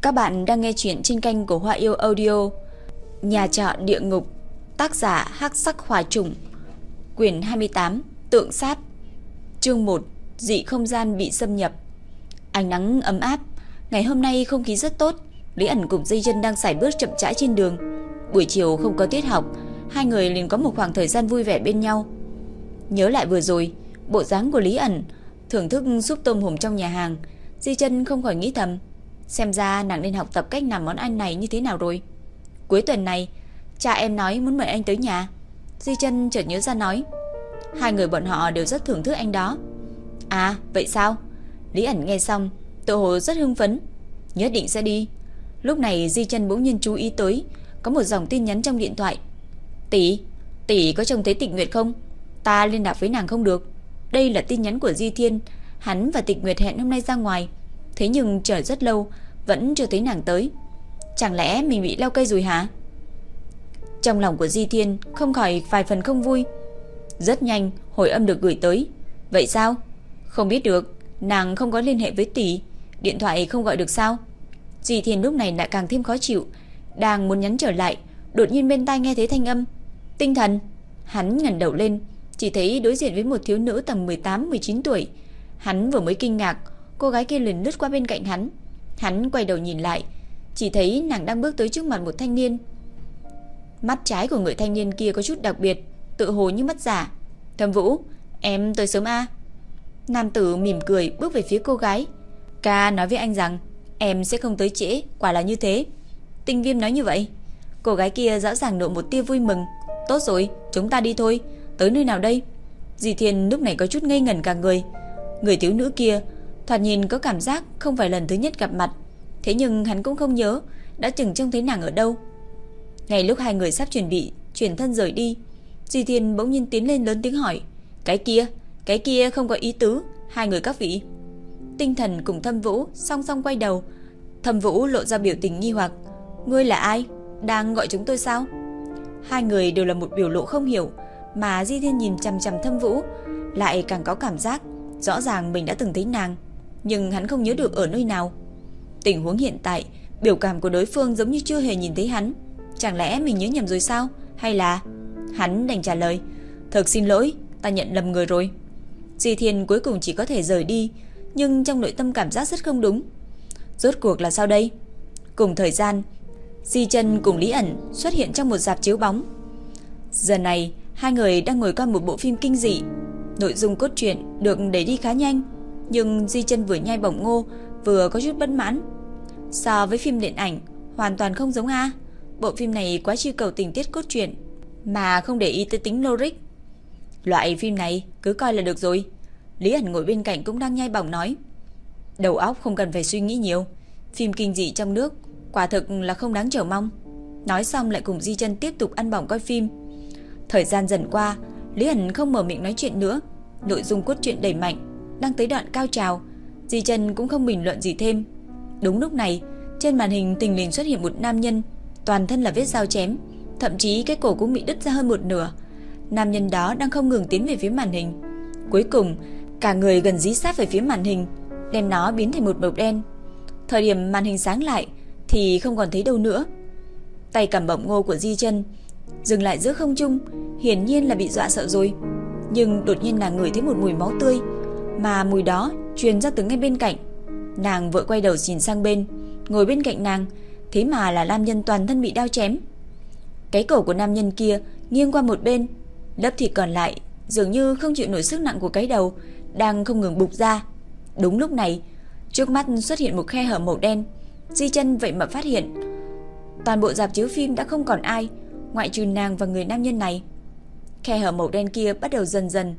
Các bạn đang nghe chuyện trên kênh của Hoa Yêu Audio. Nhà trọ địa ngục, Tác giả Hắc Sắc Hòa Trùng, Quyển 28 Tượng Sát, Chương 1 Dị không gian bị xâm nhập. Ánh nắng ấm áp, Ngày hôm nay không khí rất tốt Lý ẩn cùng dây chân đang xài bước chậm rãi trên đường. Buổi chiều không có tiết học, Hai người liền có một khoảng thời gian vui vẻ bên nhau. Nhớ lại vừa rồi, Bộ dáng của Lý ẩn Thưởng thức súp tôm hùm trong nhà hàng, Di chân không khỏi nghĩ thầm Xem ra nàng nên học tập cách làm món ăn này như thế nào rồi. Cuối tuần này, Cha em nói muốn mời anh tới nhà. Di chân chợt nhớ ra nói, Hai người bọn họ đều rất thưởng thức anh đó. À vậy sao? Lý ẩn nghe xong, Tự hồ rất hưng phấn. Nhất định sẽ đi. Lúc này Di chân bỗng nhiên chú ý tới, Có một dòng tin nhắn trong điện thoại. Tỷ Tỷ có trông thấy tịch nguyệt không? Ta liên lạc với nàng không được. Đây là tin nhắn của Di Thiên. Hắn và tịch nguyệt hẹn hôm nay ra ngoài. Thế nhưng chờ rất lâu vẫn chưa thấy nàng tới. Chẳng lẽ mình bị leo cây rồi hả? Trong lòng của Di Thiên Không khỏi vài phần không vui. Rất nhanh, hồi âm được gửi tới. Vậy sao? Không biết được, Nàng không có liên hệ với tỷ. Điện thoại không gọi được sao? Di Thiên lúc này lại càng thêm khó chịu. Đang muốn nhắn trở lại, Đột nhiên bên tai nghe thấy thanh âm. Tinh thần! Hắn ngẩng đầu lên, Chỉ thấy đối diện với một thiếu nữ tầm 18-19 tuổi. Hắn vừa mới kinh ngạc, Cô gái kia liền lướt qua bên cạnh hắn. Hắn quay đầu nhìn lại, Chỉ thấy nàng đang bước tới trước mặt một thanh niên. Mắt trái của người thanh niên kia có chút đặc biệt, Tự hồ như mắt giả. Thâm Vũ, Em tới sớm a. Nam tử mỉm cười bước về phía cô gái. Ca nói với anh rằng, Em sẽ không tới trễ, Quả là như thế. Tinh viêm nói như vậy. Cô gái kia rõ ràng nộ một tia vui mừng. Tốt rồi, chúng ta đi thôi. Tới nơi nào đây? Dì Thiên lúc này có chút ngây ngẩn cả người. Người thiếu nữ kia Thoạt nhìn có cảm giác không phải lần thứ nhất gặp mặt Thế nhưng hắn cũng không nhớ Đã từng trông thấy nàng ở đâu Ngay lúc hai người sắp chuẩn bị Chuyển thân rời đi Di Thiên bỗng nhiên tiến lên lớn tiếng hỏi Cái kia, cái kia không có ý tứ Hai người các vị Tinh thần cùng thâm vũ song song quay đầu Thâm vũ lộ ra biểu tình nghi hoặc Ngươi là ai? Đang gọi chúng tôi sao? Hai người đều là một biểu lộ không hiểu Mà Di Thiên nhìn chằm chằm thâm vũ Lại càng có cảm giác Rõ ràng mình đã từng thấy nàng nhưng hắn không nhớ được ở nơi nào. Tình huống hiện tại, biểu cảm của đối phương giống như chưa hề nhìn thấy hắn. Chẳng lẽ mình nhớ nhầm rồi sao? Hay là... Hắn đành trả lời. Thật xin lỗi, ta nhận lầm người rồi. Di Thiên cuối cùng chỉ có thể rời đi, nhưng trong nội tâm cảm giác rất không đúng. Rốt cuộc là sao đây? Cùng thời gian, Di Chân cùng Lý ẩn xuất hiện trong một dạp chiếu bóng. Giờ này, hai người đang ngồi coi một bộ phim kinh dị. Nội dung cốt truyện được đẩy đi khá nhanh, nhưng Di chân vừa nhai bổng ngô, Vừa có chút bất mãn. So với phim điện ảnh, Hoàn toàn không giống A. Bộ phim này quá chi cầu tình tiết cốt truyện, Mà không để ý tới tính logic. Loại phim này cứ coi là được rồi. Lý ẩn ngồi bên cạnh cũng đang nhai bỏng nói. Đầu óc không cần phải suy nghĩ nhiều. Phim kinh dị trong nước, Quả thực là không đáng chờ mong. Nói xong lại cùng Di chân tiếp tục ăn bỏng coi phim. Thời gian dần qua, Lý ẩn không mở miệng nói chuyện nữa. Nội dung cốt truyện đầy mạnh đang tới đoạn cao trào, Di Trần cũng không bình luận gì thêm. Đúng lúc này, trên màn hình tình lình xuất hiện một nam nhân, toàn thân là vết dao chém, thậm chí cái cổ cũng bị đứt ra hơn một nửa. Nam nhân đó đang không ngừng tiến về phía màn hình. Cuối cùng, cả người gần dí sát về phía màn hình, đem nó biến thành một màu đen. Thời điểm màn hình sáng lại thì không còn thấy đâu nữa. Tay cầm bổng ngô của Di Chân dừng lại giữa không trung, hiển nhiên là bị dọa sợ rồi. Nhưng đột nhiên nàng ngửi thấy một mùi máu tươi, mà mùi đó truyền ra từ ngay bên cạnh. Nàng vội quay đầu nhìn sang bên, ngồi bên cạnh nàng, thế mà là nam nhân toàn thân bị đao chém. Cái cổ của nam nhân kia nghiêng qua một bên, lớp thịt còn lại dường như không chịu nổi sức nặng của cái đầu, đang không ngừng bục ra. Đúng lúc này, trước mắt xuất hiện một khe hở màu đen. Di chân vậy mà phát hiện, toàn bộ dạp chiếu phim đã không còn ai, ngoại trừ nàng và người nam nhân này. Khe hở màu đen kia bắt đầu dần dần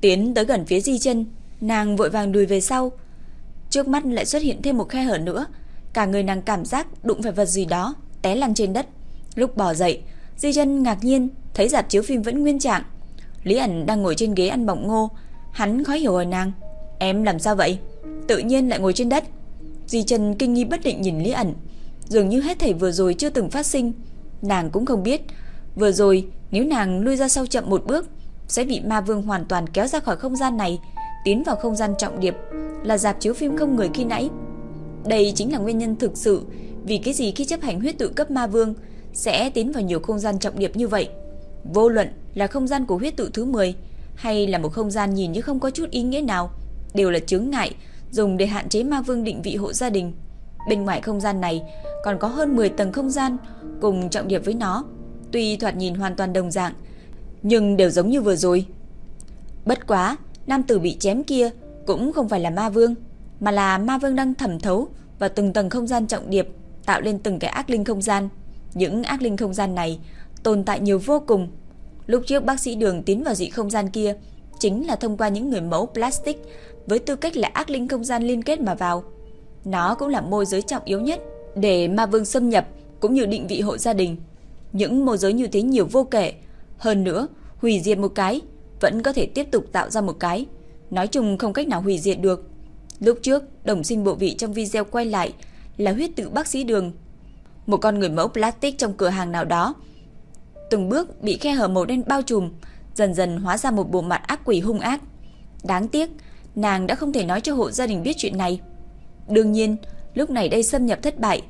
tiến tới gần phía Di chân, Nàng vội vàng đùi về sau. Trước mắt lại xuất hiện thêm một khe hở nữa. Cả người nàng cảm giác đụng phải vật gì đó, Té lăn trên đất. Lúc bỏ dậy, Di chân ngạc nhiên Thấy dạp chiếu phim vẫn nguyên trạng. Lý ẩn đang ngồi trên ghế ăn bỏng ngô. Hắn khó hiểu hỏi nàng. Em làm sao vậy? Tự nhiên lại ngồi trên đất. Di chân kinh nghi bất định nhìn Lý ẩn. Dường như hết thảy vừa rồi chưa từng phát sinh. Nàng cũng không biết. Vừa rồi, nếu nàng lui ra sau chậm một bước, Sẽ bị ma vương hoàn toàn kéo ra khỏi không gian này tiến vào không gian trọng điệp là dạp chiếu phim không người khi nãy. Đây chính là nguyên nhân thực sự vì cái gì khi chấp hành huyết tự cấp ma vương sẽ tiến vào nhiều không gian trọng điệp như vậy. Vô luận là không gian của huyết tự thứ 10 hay là một không gian nhìn như không có chút ý nghĩa nào, đều là chướng ngại dùng để hạn chế ma vương định vị hộ gia đình. Bên ngoài không gian này còn có hơn 10 tầng không gian cùng trọng điệp với nó, tuy thoạt nhìn hoàn toàn đồng dạng, nhưng đều giống như vừa rồi. Bất quá, nam tử bị chém kia cũng không phải là ma vương, mà là ma vương đang thẩm thấu vào từng tầng không gian trọng điệp, tạo lên từng cái ác linh không gian. Những ác linh không gian này tồn tại nhiều vô cùng. Lúc trước bác sĩ Đường tiến vào dị không gian kia chính là thông qua những người mẫu plastic với tư cách là ác linh không gian liên kết mà vào. Nó cũng là môi giới trọng yếu nhất để ma vương xâm nhập cũng như định vị hộ gia đình. Những môi giới như thế nhiều vô kể, hơn nữa, hủy diệt một cái vẫn có thể tiếp tục tạo ra một cái, nói chung không cách nào hủy diệt được. Lúc trước, đồng sinh bộ vị trong video quay lại là huyết tự bác sĩ Đường, một con người mẫu plastic trong cửa hàng nào đó. Từng bước bị khe hở màu đen bao trùm, dần dần hóa ra một bộ mặt ác quỷ hung ác. Đáng tiếc, nàng đã không thể nói cho hộ gia đình biết chuyện này. Đương nhiên, lúc này đây xâm nhập thất bại.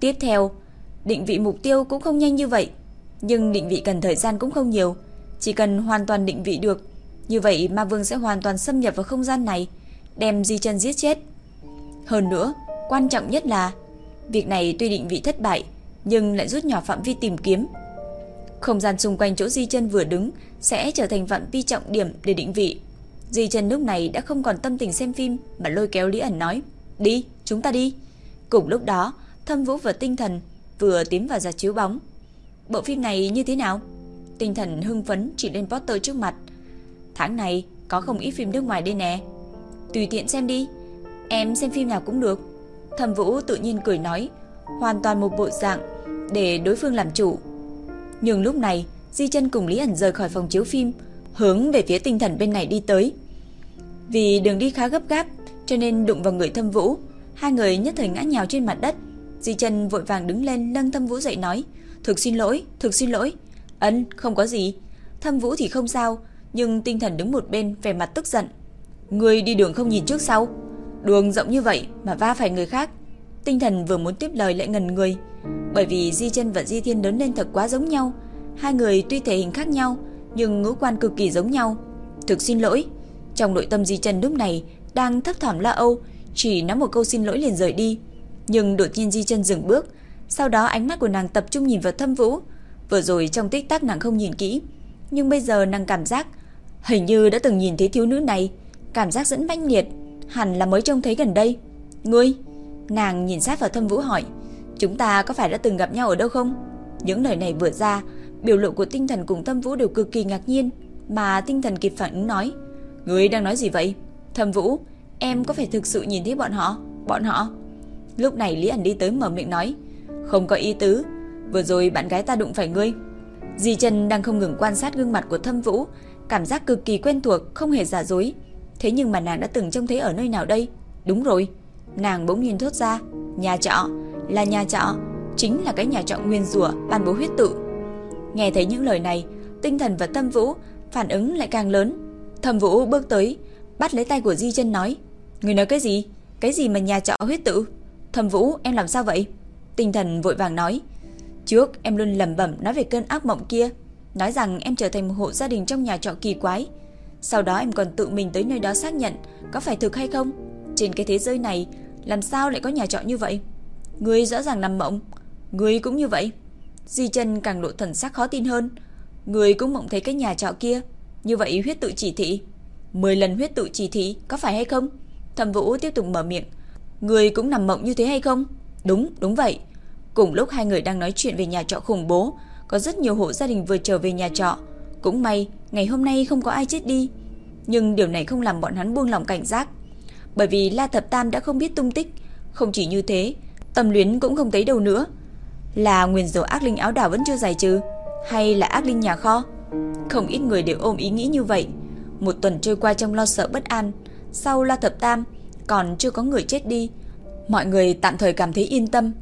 Tiếp theo, định vị mục tiêu cũng không nhanh như vậy. Nhưng định vị cần thời gian cũng không nhiều. Chỉ cần hoàn toàn định vị được. Như vậy ma vương sẽ hoàn toàn xâm nhập vào không gian này, đem di chân giết chết. Hơn nữa, quan trọng nhất là việc này tuy định vị thất bại, nhưng lại rút nhỏ phạm vi tìm kiếm. Không gian xung quanh chỗ di chân vừa đứng sẽ trở thành phạm vi trọng điểm để định vị. Di chân lúc này đã không còn tâm tình xem phim mà lôi kéo Lý ẩn nói. Đi, chúng ta đi. Cùng lúc đó, thâm vũ và tinh thần vừa tiến vào giả chiếu bóng. Bộ phim này như thế nào? Tinh thần hưng phấn chỉ lên poster trước mặt. Tháng này có không ít phim nước ngoài đây nè. Tùy tiện xem đi. Em xem phim nào cũng được. Thâm vũ tự nhiên cười nói. Hoàn toàn một bộ dạng để đối phương làm chủ. Nhưng lúc này, Di chân cùng Lý ẩn rời khỏi phòng chiếu phim, hướng về phía tinh thần bên này đi tới. Vì đường đi khá gấp gáp, cho nên đụng vào người Thâm Vũ, hai người nhất thời ngã nhào trên mặt đất. Di chân vội vàng đứng lên nâng Thâm Vũ dậy nói, "Thực xin lỗi, thực xin lỗi." "Ân, không có gì." Thâm Vũ thì không sao, nhưng tinh thần đứng một bên vẻ mặt tức giận. Người đi đường không nhìn trước sau, đường rộng như vậy mà va phải người khác." Tinh thần vừa muốn tiếp lời lại ngần người, bởi vì Di Chân và Di Thiên lớn lên thật quá giống nhau, hai người tuy thể hình khác nhau, nhưng ngũ quan cực kỳ giống nhau. "Thực xin lỗi." Trong nội tâm Di Chân lúc này đang thấp thỏm lo âu, chỉ nói một câu xin lỗi liền rời đi. Nhưng đột nhiên Di Chân dừng bước, sau đó ánh mắt của nàng tập trung nhìn vào Thâm Vũ. Vừa rồi trong tích tắc nàng không nhìn kỹ, nhưng bây giờ nàng cảm giác hình như đã từng nhìn thấy thiếu nữ này, cảm giác dẫn mãnh liệt, hẳn là mới trông thấy gần đây. "Ngươi?" Nàng nhìn sát vào Thâm Vũ hỏi, "Chúng ta có phải đã từng gặp nhau ở đâu không?" Những lời này vừa ra, biểu lộ của tinh thần cùng Thâm Vũ đều cực kỳ ngạc nhiên, mà tinh thần kịp phản ứng nói, "Ngươi đang nói gì vậy?" Thâm Vũ, em có phải thực sự nhìn thấy bọn họ? Bọn họ? Lúc này Lý ẩn đi tới mở miệng nói, không có ý tứ, vừa rồi bạn gái ta đụng phải ngươi. Di Trần đang không ngừng quan sát gương mặt của Thâm Vũ, cảm giác cực kỳ quen thuộc, không hề giả dối. Thế nhưng mà nàng đã từng trông thấy ở nơi nào đây? Đúng rồi, nàng bỗng nhiên thốt ra, nhà trọ, là nhà trọ, chính là cái nhà trọ nguyên rủa ban bố huyết tự. Nghe thấy những lời này, tinh thần và Thâm Vũ phản ứng lại càng lớn. Thâm Vũ bước tới, bắt lấy tay của Di Chân nói, "Người nói cái gì? Cái gì mà nhà trọ huyết tự? thâm Vũ, em làm sao vậy?" Tinh thần vội vàng nói, "Trước em luôn lẩm bẩm nói về cơn ác mộng kia, nói rằng em trở thành một hộ gia đình trong nhà trọ kỳ quái. Sau đó em còn tự mình tới nơi đó xác nhận có phải thực hay không. Trên cái thế giới này, làm sao lại có nhà trọ như vậy? Ngươi rõ ràng nằm mộng, ngươi cũng như vậy." Di Chân càng lộ thần sắc khó tin hơn, "Ngươi cũng mộng thấy cái nhà trọ kia, như vậy huyết tự chỉ thị." 10 lần huyết tự chỉ thị có phải hay không? Thẩm Vũ tiếp tục mở miệng. Người cũng nằm mộng như thế hay không? Đúng, đúng vậy. Cùng lúc hai người đang nói chuyện về nhà trọ khủng bố, có rất nhiều hộ gia đình vừa trở về nhà trọ. Cũng may, ngày hôm nay không có ai chết đi. Nhưng điều này không làm bọn hắn buông lòng cảnh giác. Bởi vì La Thập Tam đã không biết tung tích. Không chỉ như thế, tâm luyến cũng không thấy đâu nữa. Là nguyên dầu ác linh áo đảo vẫn chưa giải trừ? Hay là ác linh nhà kho? Không ít người đều ôm ý nghĩ như vậy. Một tuần trôi qua trong lo sợ bất an, sau La Thập Tam còn chưa có người chết đi, mọi người tạm thời cảm thấy yên tâm.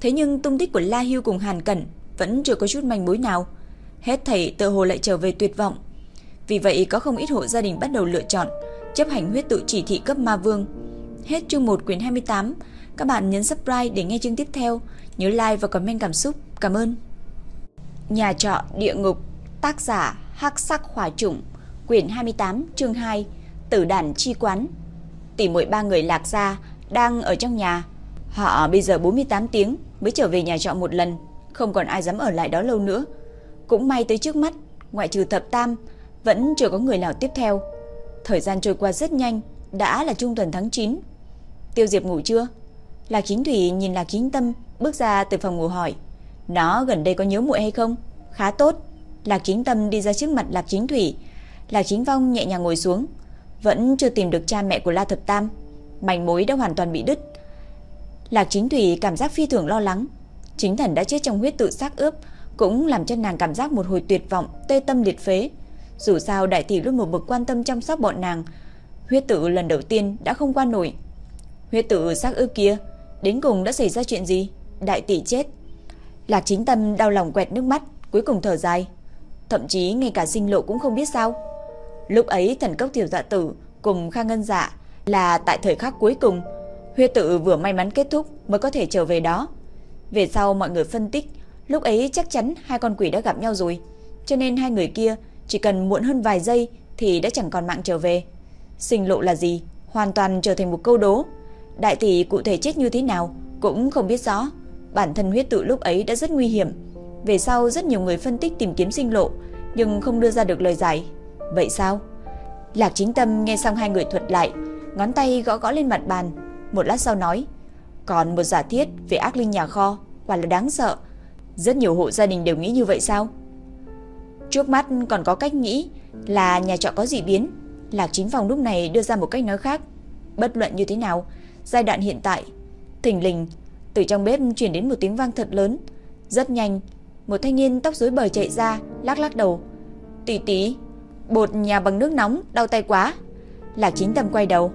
Thế nhưng tung tích của La Hưu cùng Hàn Cẩn vẫn chưa có chút manh mối nào. Hết thảy tự hồ lại trở về tuyệt vọng. Vì vậy có không ít hộ gia đình bắt đầu lựa chọn chấp hành huyết tự chỉ thị cấp ma vương. Hết chương 1 quyển 28, Các bạn nhấn subscribe để nghe chương tiếp theo. Nhớ like và comment cảm xúc. Cảm ơn. Nhà trọ địa ngục, tác giả Hắc Sắc Hỏa Trùng, quyển 28, chương 2, Tử đàn chi quán. Tỷ muội ba người Lạc gia đang ở trong nhà. Họ bây giờ 48 tiếng mới trở về nhà trọ một lần, không còn ai dám ở lại đó lâu nữa. Cũng may tới trước mắt, ngoại trừ Thập Tam, vẫn chưa có người nào tiếp theo. Thời gian trôi qua rất nhanh, đã là trung tuần tháng 9. Tiêu Diệp ngủ chưa? Lạc Chính Thủy nhìn Lạc Chính Tâm bước ra từ phòng ngủ hỏi. Nó gần đây có nhớ muội hay không? Khá tốt. Lạc Chính Tâm đi ra trước mặt Lạc Chính Thủy. Lạc Chính Vong nhẹ nhàng ngồi xuống. Vẫn chưa tìm được cha mẹ của La Thập Tam. Mảnh mối đã hoàn toàn bị đứt. Lạc Chính Thủy cảm giác phi thường lo lắng. Chính thần đã chết trong huyết tự xác ướp, cũng làm cho nàng cảm giác một hồi tuyệt vọng, tê tâm liệt phế. Dù sao đại tỷ luôn một mực quan tâm chăm sóc bọn nàng, huyết tự lần đầu tiên đã không qua nổi. Huyết tự xác ướp kia, đến cùng đã xảy ra chuyện gì? Đại tỷ chết. Lạc Chính Tâm đau lòng quẹt nước mắt, cuối cùng thở dài. Thậm chí ngay cả sinh lộ cũng không biết sao. Lúc ấy thần cốc tiểu dạ tử cùng Khang Ngân Dạ là tại thời khắc cuối cùng, huyết tự vừa may mắn kết thúc mới có thể trở về đó. Về sau mọi người phân tích, lúc ấy chắc chắn hai con quỷ đã gặp nhau rồi, cho nên hai người kia chỉ cần muộn hơn vài giây thì đã chẳng còn mạng trở về. Sinh lộ là gì? Hoàn toàn trở thành một câu đố. Đại tỷ cụ thể chết như thế nào cũng không biết rõ. Bản thân huyết tự lúc ấy đã rất nguy hiểm. Về sau rất nhiều người phân tích tìm kiếm sinh lộ, nhưng không đưa ra được lời giải. Vậy sao? Lạc Chính Tâm nghe xong hai người thuật lại, ngón tay gõ gõ lên mặt bàn, một lát sau nói: "Còn một giả thiết về ác linh nhà kho, quả là đáng sợ. Rất nhiều hộ gia đình đều nghĩ như vậy sao?" Trước mắt còn có cách nghĩ là nhà trọ có dị biến. Lạc Chính Phòng lúc này đưa ra một cách nói khác. Bất luận như thế nào, giai đoạn hiện tại, thình lình từ trong bếp truyền đến một tiếng vang thật lớn. Rất nhanh, một thanh niên tóc rối bời chạy ra, lắc lắc đầu. "Tỷ tỷ, bột nhà bằng nước nóng, đau tay quá." Lạc Chính Tâm quay đầu.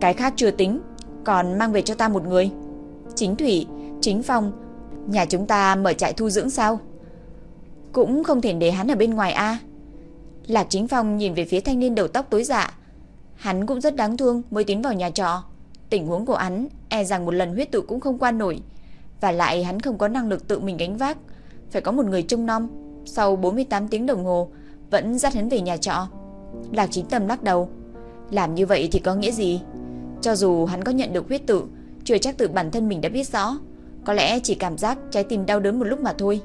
"Cái khác chưa tính, còn mang về cho ta một người." Chính Thủy, Chính Phong, nhà chúng ta mở trại thu dưỡng sao? Cũng không thể để hắn ở bên ngoài a. Lạc Chính Phong nhìn về phía thanh niên đầu tóc tối dạ. Hắn cũng rất đáng thương mới tiến vào nhà trọ. Tình huống của hắn e rằng một lần huyết tự cũng không qua nổi. Và lại hắn không có năng lực tự mình gánh vác. Phải có một người trông nom. Sau 48 tiếng đồng hồ vẫn dắt hắn về nhà trọ. Lạc Chính Tâm lắc đầu. Làm như vậy thì có nghĩa gì? Cho dù hắn có nhận được huyết tự, chưa chắc tự bản thân mình đã biết rõ. Có lẽ chỉ cảm giác trái tim đau đớn một lúc mà thôi.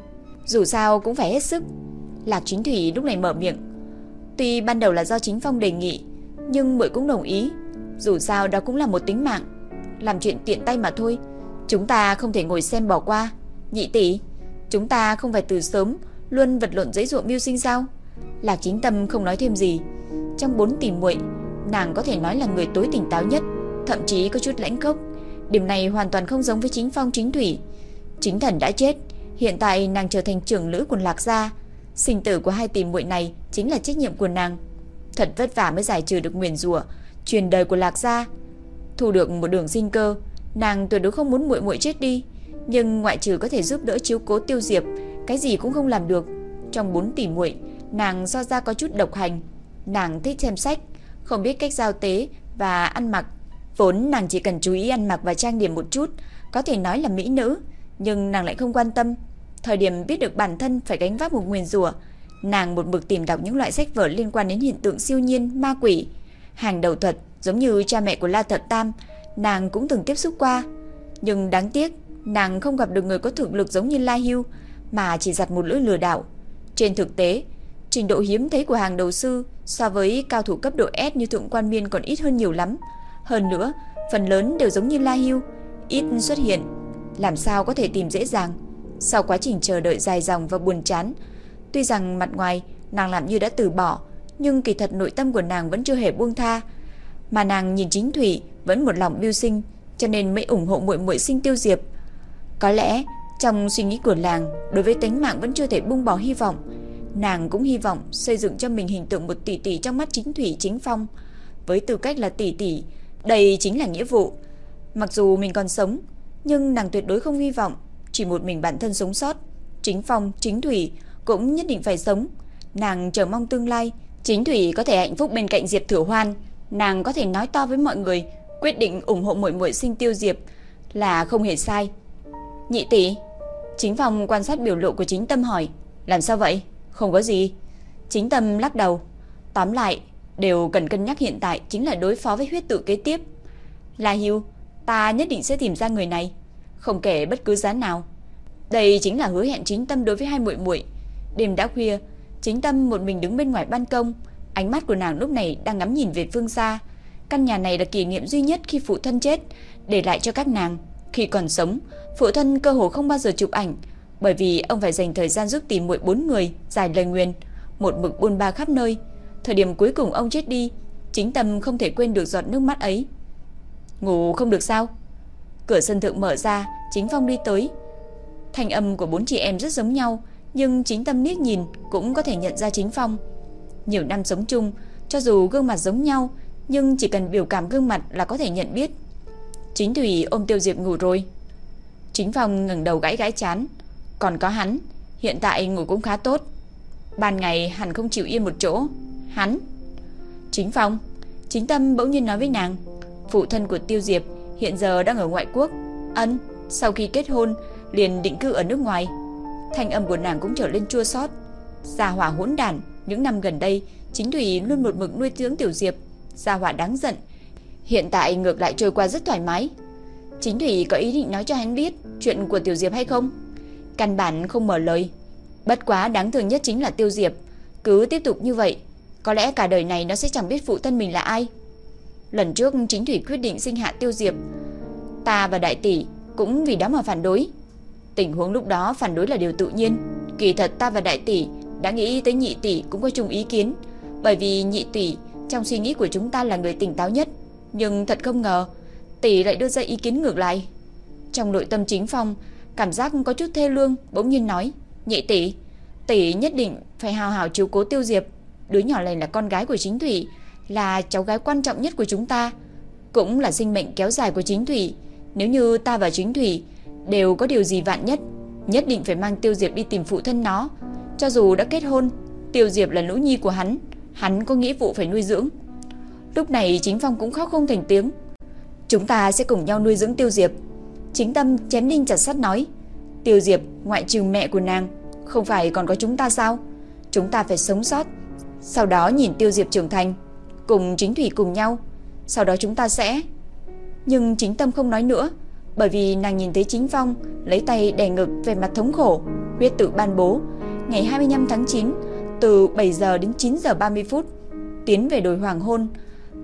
Dù sao cũng phải hết sức. Lạc Chính Thủy lúc này mở miệng. Tuy ban đầu là do chính phong đề nghị, nhưng muội cũng đồng ý. Dù sao đó cũng là một tính mạng, làm chuyện tiện tay mà thôi. Chúng ta không thể ngồi xem bỏ qua. Nhị tỷ, chúng ta không phải từ sớm luôn vật lộn giấy ruộng mưu sinh sao? Lạc Chính Tâm không nói thêm gì. Trong bốn tỷ muội, nàng có thể nói là người tối tỉnh táo nhất, thậm chí có chút lãnh cốc Điểm này hoàn toàn không giống với chính phong chính thủy. Chính thần đã chết, Hiện tại nàng trở thành trưởng lữ của Lạc gia, sinh tử của hai tỷ muội này chính là trách nhiệm của nàng. Thật vất vả mới giải trừ được nguyền rủa truyền đời của Lạc gia, thu được một đường sinh cơ, nàng tuyệt đối không muốn muội muội chết đi, nhưng ngoại trừ có thể giúp đỡ chiếu cố Tiêu Diệp, cái gì cũng không làm được. Trong bốn tỷ muội, nàng do ra có chút độc hành, nàng thích xem sách, không biết cách giao tế và ăn mặc. Vốn nàng chỉ cần chú ý ăn mặc và trang điểm một chút, có thể nói là mỹ nữ, nhưng nàng lại không quan tâm Thời điểm biết được bản thân phải gánh vác một nguyền rủa, nàng một mực tìm đọc những loại sách vở liên quan đến hiện tượng siêu nhiên, ma quỷ, hàng đầu thuật, giống như cha mẹ của La Thập Tam, nàng cũng từng tiếp xúc qua. Nhưng đáng tiếc, nàng không gặp được người có thực lực giống như La Hưu, mà chỉ giặt một lưỡi lừa đảo. Trên thực tế, trình độ hiếm thấy của hàng đầu sư so với cao thủ cấp độ S như Thượng Quan Miên còn ít hơn nhiều lắm. Hơn nữa, phần lớn đều giống như La Hưu, ít xuất hiện, làm sao có thể tìm dễ dàng. Sau quá trình chờ đợi dài dòng và buồn chán, tuy rằng mặt ngoài nàng làm như đã từ bỏ, nhưng kỳ thật nội tâm của nàng vẫn chưa hề buông tha. Mà nàng nhìn chính thủy vẫn một lòng biêu sinh, cho nên mới ủng hộ muội muội sinh tiêu diệp. Có lẽ trong suy nghĩ của nàng đối với tính mạng vẫn chưa thể buông bỏ hy vọng. Nàng cũng hy vọng xây dựng cho mình hình tượng một tỷ tỷ trong mắt chính thủy chính phong. Với tư cách là tỷ tỷ, đây chính là nghĩa vụ. Mặc dù mình còn sống, nhưng nàng tuyệt đối không hy vọng chỉ một mình bản thân sống sót. Chính Phong, Chính Thủy cũng nhất định phải sống. Nàng chờ mong tương lai, Chính Thủy có thể hạnh phúc bên cạnh Diệp Thử Hoan, nàng có thể nói to với mọi người, quyết định ủng hộ muội muội sinh tiêu Diệp, là không hề sai. Nhị tỷ, chính phòng quan sát biểu lộ của chính tâm hỏi, làm sao vậy? Không có gì. Chính tâm lắc đầu. Tóm lại, đều cần cân nhắc hiện tại chính là đối phó với huyết tự kế tiếp. Là Hiu, ta nhất định sẽ tìm ra người này, không kể bất cứ giá nào. Đây chính là hứa hẹn chính tâm đối với hai muội muội. Đêm đã khuya, chính tâm một mình đứng bên ngoài ban công, ánh mắt của nàng lúc này đang ngắm nhìn về phương xa. Căn nhà này là kỷ niệm duy nhất khi phụ thân chết, để lại cho các nàng. Khi còn sống, phụ thân cơ hồ không bao giờ chụp ảnh, bởi vì ông phải dành thời gian giúp tìm muội bốn người, giải lời nguyền, một mực buôn ba khắp nơi. Thời điểm cuối cùng ông chết đi, chính tâm không thể quên được giọt nước mắt ấy. Ngủ không được sao? Cửa sân thượng mở ra, chính phong đi tới. Thanh âm của bốn chị em rất giống nhau, nhưng chính tâm liếc nhìn cũng có thể nhận ra chính phong. Nhiều năm sống chung, cho dù gương mặt giống nhau, nhưng chỉ cần biểu cảm gương mặt là có thể nhận biết. Chính Thủy ôm Tiêu Diệp ngủ rồi. Chính Phong ngẩng đầu gãi gãi chán, còn có hắn, hiện tại ngủ cũng khá tốt. Ban ngày hẳn không chịu yên một chỗ. Hắn. Chính Phong, Chính Tâm bỗng nhiên nói với nàng, phụ thân của Tiêu Diệp hiện giờ đang ở ngoại quốc. Ân, sau khi kết hôn liền định cư ở nước ngoài. Thanh âm của nàng cũng trở lên chua xót. Gia hỏa hỗn đản, những năm gần đây, Chính Thủy luôn một mực nuôi dưỡng Tiểu Diệp, Gia hỏa đáng giận. Hiện tại ngược lại trôi qua rất thoải mái. Chính Thủy có ý định nói cho hắn biết chuyện của Tiểu Diệp hay không? Căn bản không mở lời. Bất quá đáng thương nhất chính là Tiêu Diệp. Cứ tiếp tục như vậy, có lẽ cả đời này nó sẽ chẳng biết phụ thân mình là ai. Lần trước chính Thủy quyết định sinh hạ Tiêu Diệp. Ta và đại tỷ cũng vì đó mà phản đối. Tình huống lúc đó phản đối là điều tự nhiên. Kỳ thật ta và đại tỷ đã nghĩ tới nhị tỷ cũng có chung ý kiến. Bởi vì nhị tỷ trong suy nghĩ của chúng ta là người tỉnh táo nhất. Nhưng thật không ngờ, tỷ lại đưa ra ý kiến ngược lại. Trong nội tâm chính phong, cảm giác có chút thê lương, bỗng nhiên nói, nhị tỷ, tỷ nhất định phải hào hào chiếu cố tiêu diệp. Đứa nhỏ này là con gái của chính thủy, là cháu gái quan trọng nhất của chúng ta, cũng là sinh mệnh kéo dài của chính thủy. Nếu như ta và chính thủy đều có điều gì vạn nhất, nhất định phải mang tiêu diệp đi tìm phụ thân nó. Cho dù đã kết hôn, tiêu diệp là nữ nhi của hắn, hắn có nghĩa vụ phải nuôi dưỡng. Lúc này chính phong cũng khóc không thành tiếng. Chúng ta sẽ cùng nhau nuôi dưỡng tiêu diệp. Chính tâm chém đinh chặt sắt nói. Tiêu diệp ngoại trừ mẹ của nàng, không phải còn có chúng ta sao? Chúng ta phải sống sót. Sau đó nhìn tiêu diệp trưởng thành, cùng chính thủy cùng nhau. Sau đó chúng ta sẽ... Nhưng chính tâm không nói nữa, bởi vì nàng nhìn thấy chính phong lấy tay đè ngực về mặt thống khổ, huyết tự ban bố. Ngày 25 tháng 9, từ 7 giờ đến 9 giờ 30 phút, tiến về đồi hoàng hôn,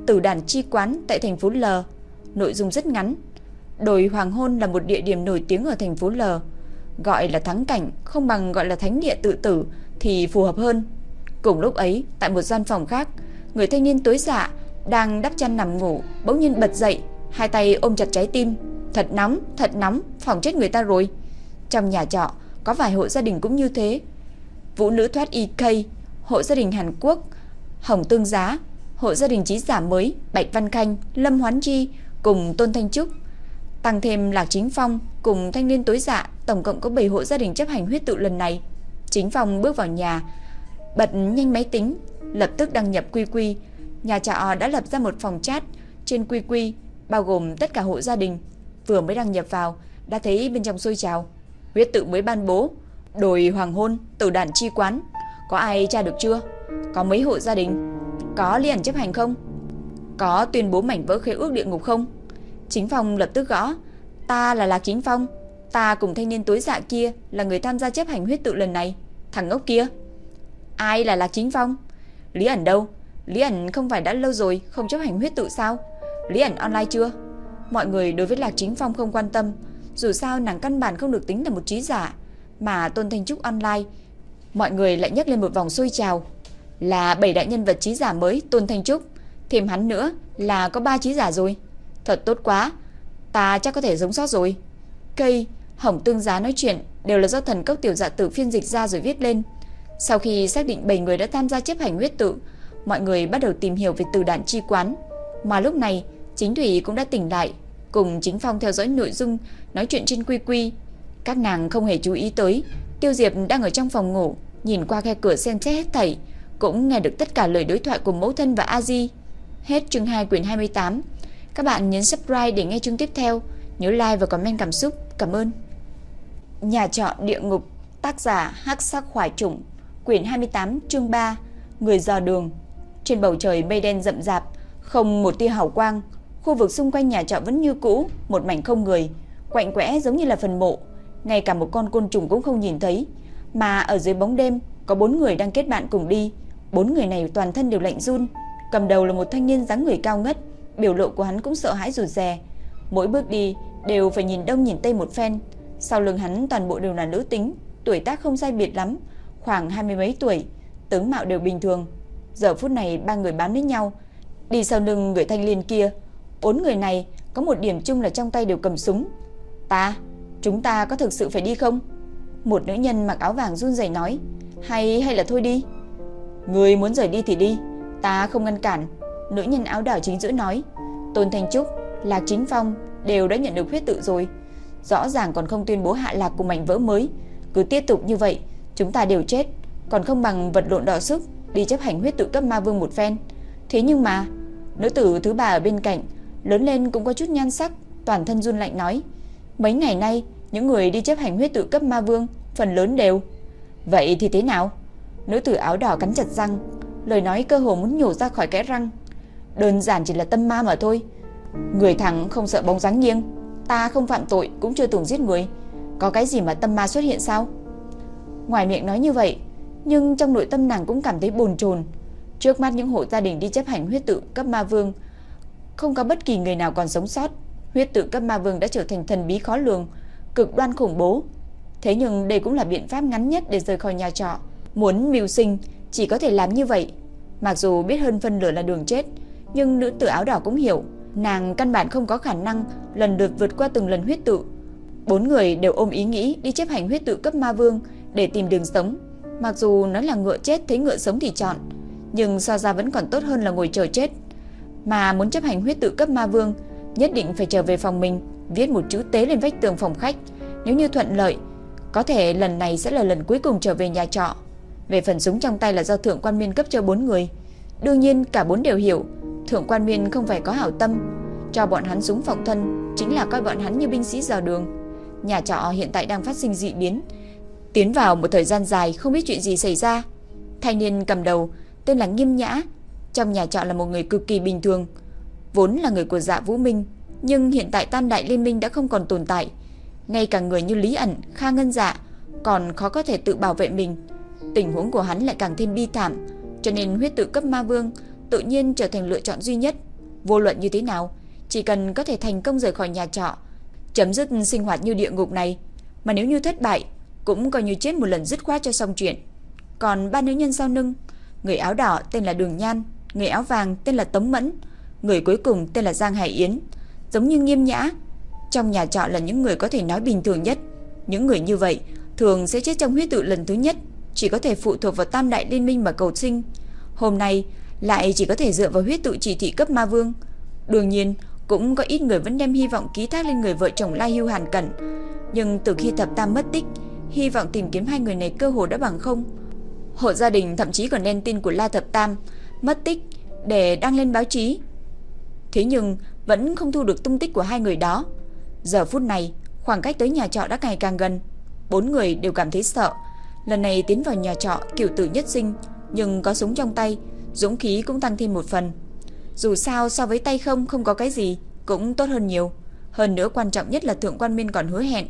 tử đàn chi quán tại thành phố L. Nội dung rất ngắn. Đồi Hoàng Hôn là một địa điểm nổi tiếng ở thành phố L. Gọi là thắng cảnh không bằng gọi là thánh địa tự tử thì phù hợp hơn. Cùng lúc ấy, tại một gian phòng khác, người thanh niên tối dạ đang đắp chăn nằm ngủ, bỗng nhiên bật dậy, hai tay ôm chặt trái tim. Thật nóng, thật nóng, phòng chết người ta rồi. Trong nhà trọ, có vài hộ gia đình cũng như thế. Vũ nữ thoát EK, hộ gia đình Hàn Quốc, Hồng Tương Giá, hộ gia đình trí giả mới Bạch Văn Khanh, Lâm Hoán Chi cùng Tôn Thanh Trúc, tăng thêm Lạc Chính Phong cùng thanh niên tối dạ, tổng cộng có 7 hộ gia đình chấp hành huyết tự lần này. Chính Phong bước vào nhà, bật nhanh máy tính, lập tức đăng nhập quy quy. Nhà trọ đã lập ra một phòng chat trên quy quy, bao gồm tất cả hộ gia đình. Vừa mới đăng nhập vào, đã thấy bên trong sôi trào. Huyết tự mới ban bố, đồi hoàng hôn, tử đàn chi quán. Có ai tra được chưa? Có mấy hộ gia đình? Có liền chấp hành không? Có tuyên bố mảnh vỡ khế ước địa ngục không? Chính Phong lập tức gõ. Ta là Lạc Chính Phong. Ta cùng thanh niên tối dạ kia là người tham gia chấp hành huyết tự lần này. Thằng ngốc kia. Ai là Lạc Chính Phong? Lý ẩn đâu? Lý ẩn không phải đã lâu rồi không chấp hành huyết tự sao? Lý ẩn online chưa? Mọi người đối với Lạc Chính Phong không quan tâm. Dù sao nàng căn bản không được tính là một trí giả. Mà Tôn Thanh Trúc online. Mọi người lại nhắc lên một vòng xôi trào là bảy đại nhân vật trí giả mới Tôn Thanh Trúc, thêm hắn nữa là có ba trí giả rồi. Thật tốt quá, ta chắc có thể giống sót rồi. Cây, hỏng Tương Giá nói chuyện đều là do thần cốc tiểu dạ tử phiên dịch ra rồi viết lên. Sau khi xác định 7 người đã tham gia chấp hành huyết tự, mọi người bắt đầu tìm hiểu về từ đạn chi quán. Mà lúc này, chính Thủy cũng đã tỉnh lại, cùng chính phong theo dõi nội dung nói chuyện trên quy quy. Các nàng không hề chú ý tới, Tiêu Diệp đang ở trong phòng ngủ, nhìn qua khe cửa xem xét hết thảy, cũng nghe được tất cả lời đối thoại của mẫu thân và A Di. Hết chương 2 quyển 28. Các bạn nhấn subscribe để nghe chương tiếp theo. Nhớ like và comment cảm xúc. Cảm ơn. Nhà trọ địa ngục, tác giả Hắc Sắc Hoài Trùng, quyển 28, chương 3, Người dò đường. Trên bầu trời mây đen rậm rạp, không một tia hào quang, khu vực xung quanh nhà trọ vẫn như cũ, một mảnh không người, quạnh quẽ giống như là phần mộ, ngay cả một con côn trùng cũng không nhìn thấy, mà ở dưới bóng đêm có bốn người đang kết bạn cùng đi, bốn người này toàn thân đều lạnh run, cầm đầu là một thanh niên dáng người cao ngất, biểu lộ của hắn cũng sợ hãi rụt rè, mỗi bước đi đều phải nhìn đông nhìn tây một phen, sau lưng hắn toàn bộ đều là nữ tính, tuổi tác không sai biệt lắm, khoảng hai mươi mấy tuổi, tướng mạo đều bình thường. Giờ phút này ba người bám lấy nhau, đi sau lưng người thanh niên kia. Bốn người này có một điểm chung là trong tay đều cầm súng. Ta, chúng ta có thực sự phải đi không? Một nữ nhân mặc áo vàng run rẩy nói, hay hay là thôi đi. Người muốn rời đi thì đi, ta không ngăn cản. Nữ nhân áo đỏ chính giữa nói, Tôn Thanh Trúc, Lạc Chính Phong đều đã nhận được huyết tự rồi rõ ràng còn không tuyên bố hạ lạc cùng mảnh vỡ mới. Cứ tiếp tục như vậy, chúng ta đều chết, còn không bằng vật lộn đỏ sức đi chấp hành huyết tự cấp ma vương một phen. Thế nhưng mà, nữ tử thứ ba ở bên cạnh, lớn lên cũng có chút nhan sắc, toàn thân run lạnh nói, mấy ngày nay, những người đi chấp hành huyết tự cấp ma vương, phần lớn đều. Vậy thì thế nào? Nữ tử áo đỏ cắn chặt răng, lời nói cơ hồ muốn nhổ ra khỏi cái răng. Đơn giản chỉ là tâm ma mà thôi. Người thẳng không sợ bóng dáng nghiêng. Ta không phạm tội cũng chưa từng giết người Có cái gì mà tâm ma xuất hiện sao Ngoài miệng nói như vậy, Nhưng trong nội tâm nàng cũng cảm thấy bồn chồn. Trước mắt những hộ gia đình đi chấp hành huyết tự cấp ma vương, Không có bất kỳ người nào còn sống sót, Huyết tự cấp ma vương đã trở thành thần bí khó lường, Cực đoan khủng bố. Thế nhưng đây cũng là biện pháp ngắn nhất để rời khỏi nhà trọ. Muốn mưu sinh, Chỉ có thể làm như vậy. Mặc dù biết hơn phân nửa là đường chết, Nhưng nữ tử áo đỏ cũng hiểu, Nàng căn bản không có khả năng lần lượt vượt qua từng lần huyết tự. Bốn người đều ôm ý nghĩ đi chấp hành huyết tự cấp ma vương để tìm đường sống. Mặc dù nó là ngựa chết thấy ngựa sống thì chọn, nhưng so ra vẫn còn tốt hơn là ngồi chờ chết. Mà muốn chấp hành huyết tự cấp ma vương, nhất định phải trở về phòng mình, viết một chữ tế lên vách tường phòng khách. Nếu như thuận lợi, có thể lần này sẽ là lần cuối cùng trở về nhà trọ. Về phần súng trong tay là do thượng quan miên cấp cho bốn người. Đương nhiên cả bốn đều hiểu, Thượng quan Miên không phải có hảo tâm, cho bọn hắn súng phòng thân chính là coi bọn hắn như binh sĩ dò đường. Nhà trọ hiện tại đang phát sinh dị biến, tiến vào một thời gian dài không biết chuyện gì xảy ra. Thanh niên cầm đầu tên là Nghiêm Nhã, trong nhà trọ là một người cực kỳ bình thường, vốn là người của Dạ Vũ Minh, nhưng hiện tại Tam Đại Liên Minh đã không còn tồn tại. Ngay cả người như Lý ẩn, Kha Ngân Dạ còn khó có thể tự bảo vệ mình. Tình huống của hắn lại càng thêm bi thảm, cho nên huyết tự cấp ma vương tự nhiên trở thành lựa chọn duy nhất. Vô luận như thế nào, chỉ cần có thể thành công rời khỏi nhà trọ, chấm dứt sinh hoạt như địa ngục này, mà nếu như thất bại, cũng coi như chết một lần dứt khoát cho xong chuyện. Còn ba nữ nhân sau lưng, người áo đỏ tên là Đường Nhan, người áo vàng tên là Tống Mẫn, người cuối cùng tên là Giang Hải Yến, giống như Nghiêm Nhã, trong nhà trọ là những người có thể nói bình thường nhất. Những người như vậy thường sẽ chết trong huyết tự lần thứ nhất, chỉ có thể phụ thuộc vào Tam Đại Liên Minh mà cầu sinh. Hôm nay, lại chỉ có thể dựa vào huyết tự chỉ thị cấp ma vương. Đương nhiên, cũng có ít người vẫn đem hy vọng ký thác lên người vợ chồng Lai Hưu Hàn Cẩn, nhưng từ khi thập tam mất tích, hy vọng tìm kiếm hai người này cơ hồ đã bằng không. Hộ gia đình thậm chí còn nên tin của La Thập Tam mất tích để đăng lên báo chí. Thế nhưng vẫn không thu được tung tích của hai người đó. Giờ phút này, khoảng cách tới nhà trọ đã ngày càng gần. Bốn người đều cảm thấy sợ. Lần này tiến vào nhà trọ kiểu tử nhất sinh, nhưng có súng trong tay, dũng khí cũng tăng thêm một phần. Dù sao so với tay không không có cái gì, cũng tốt hơn nhiều. Hơn nữa quan trọng nhất là Thượng Quan Minh còn hứa hẹn,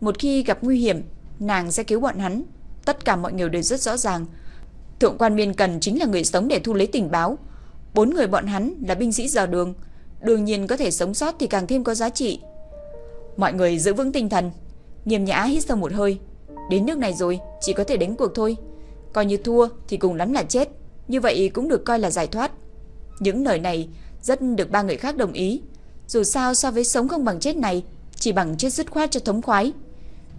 một khi gặp nguy hiểm, nàng sẽ cứu bọn hắn. Tất cả mọi người đều rất rõ ràng. Thượng Quan Miên cần chính là người sống để thu lấy tình báo. Bốn người bọn hắn là binh sĩ dò đường, đương nhiên có thể sống sót thì càng thêm có giá trị. Mọi người giữ vững tinh thần, nghiêm nhã hít sâu một hơi. Đến nước này rồi, chỉ có thể đánh cuộc thôi. Coi như thua thì cùng lắm là chết. Như vậy cũng được coi là giải thoát. Những lời này rất được ba người khác đồng ý. Dù sao so với sống không bằng chết này, chỉ bằng chết dứt khoát cho thống khoái.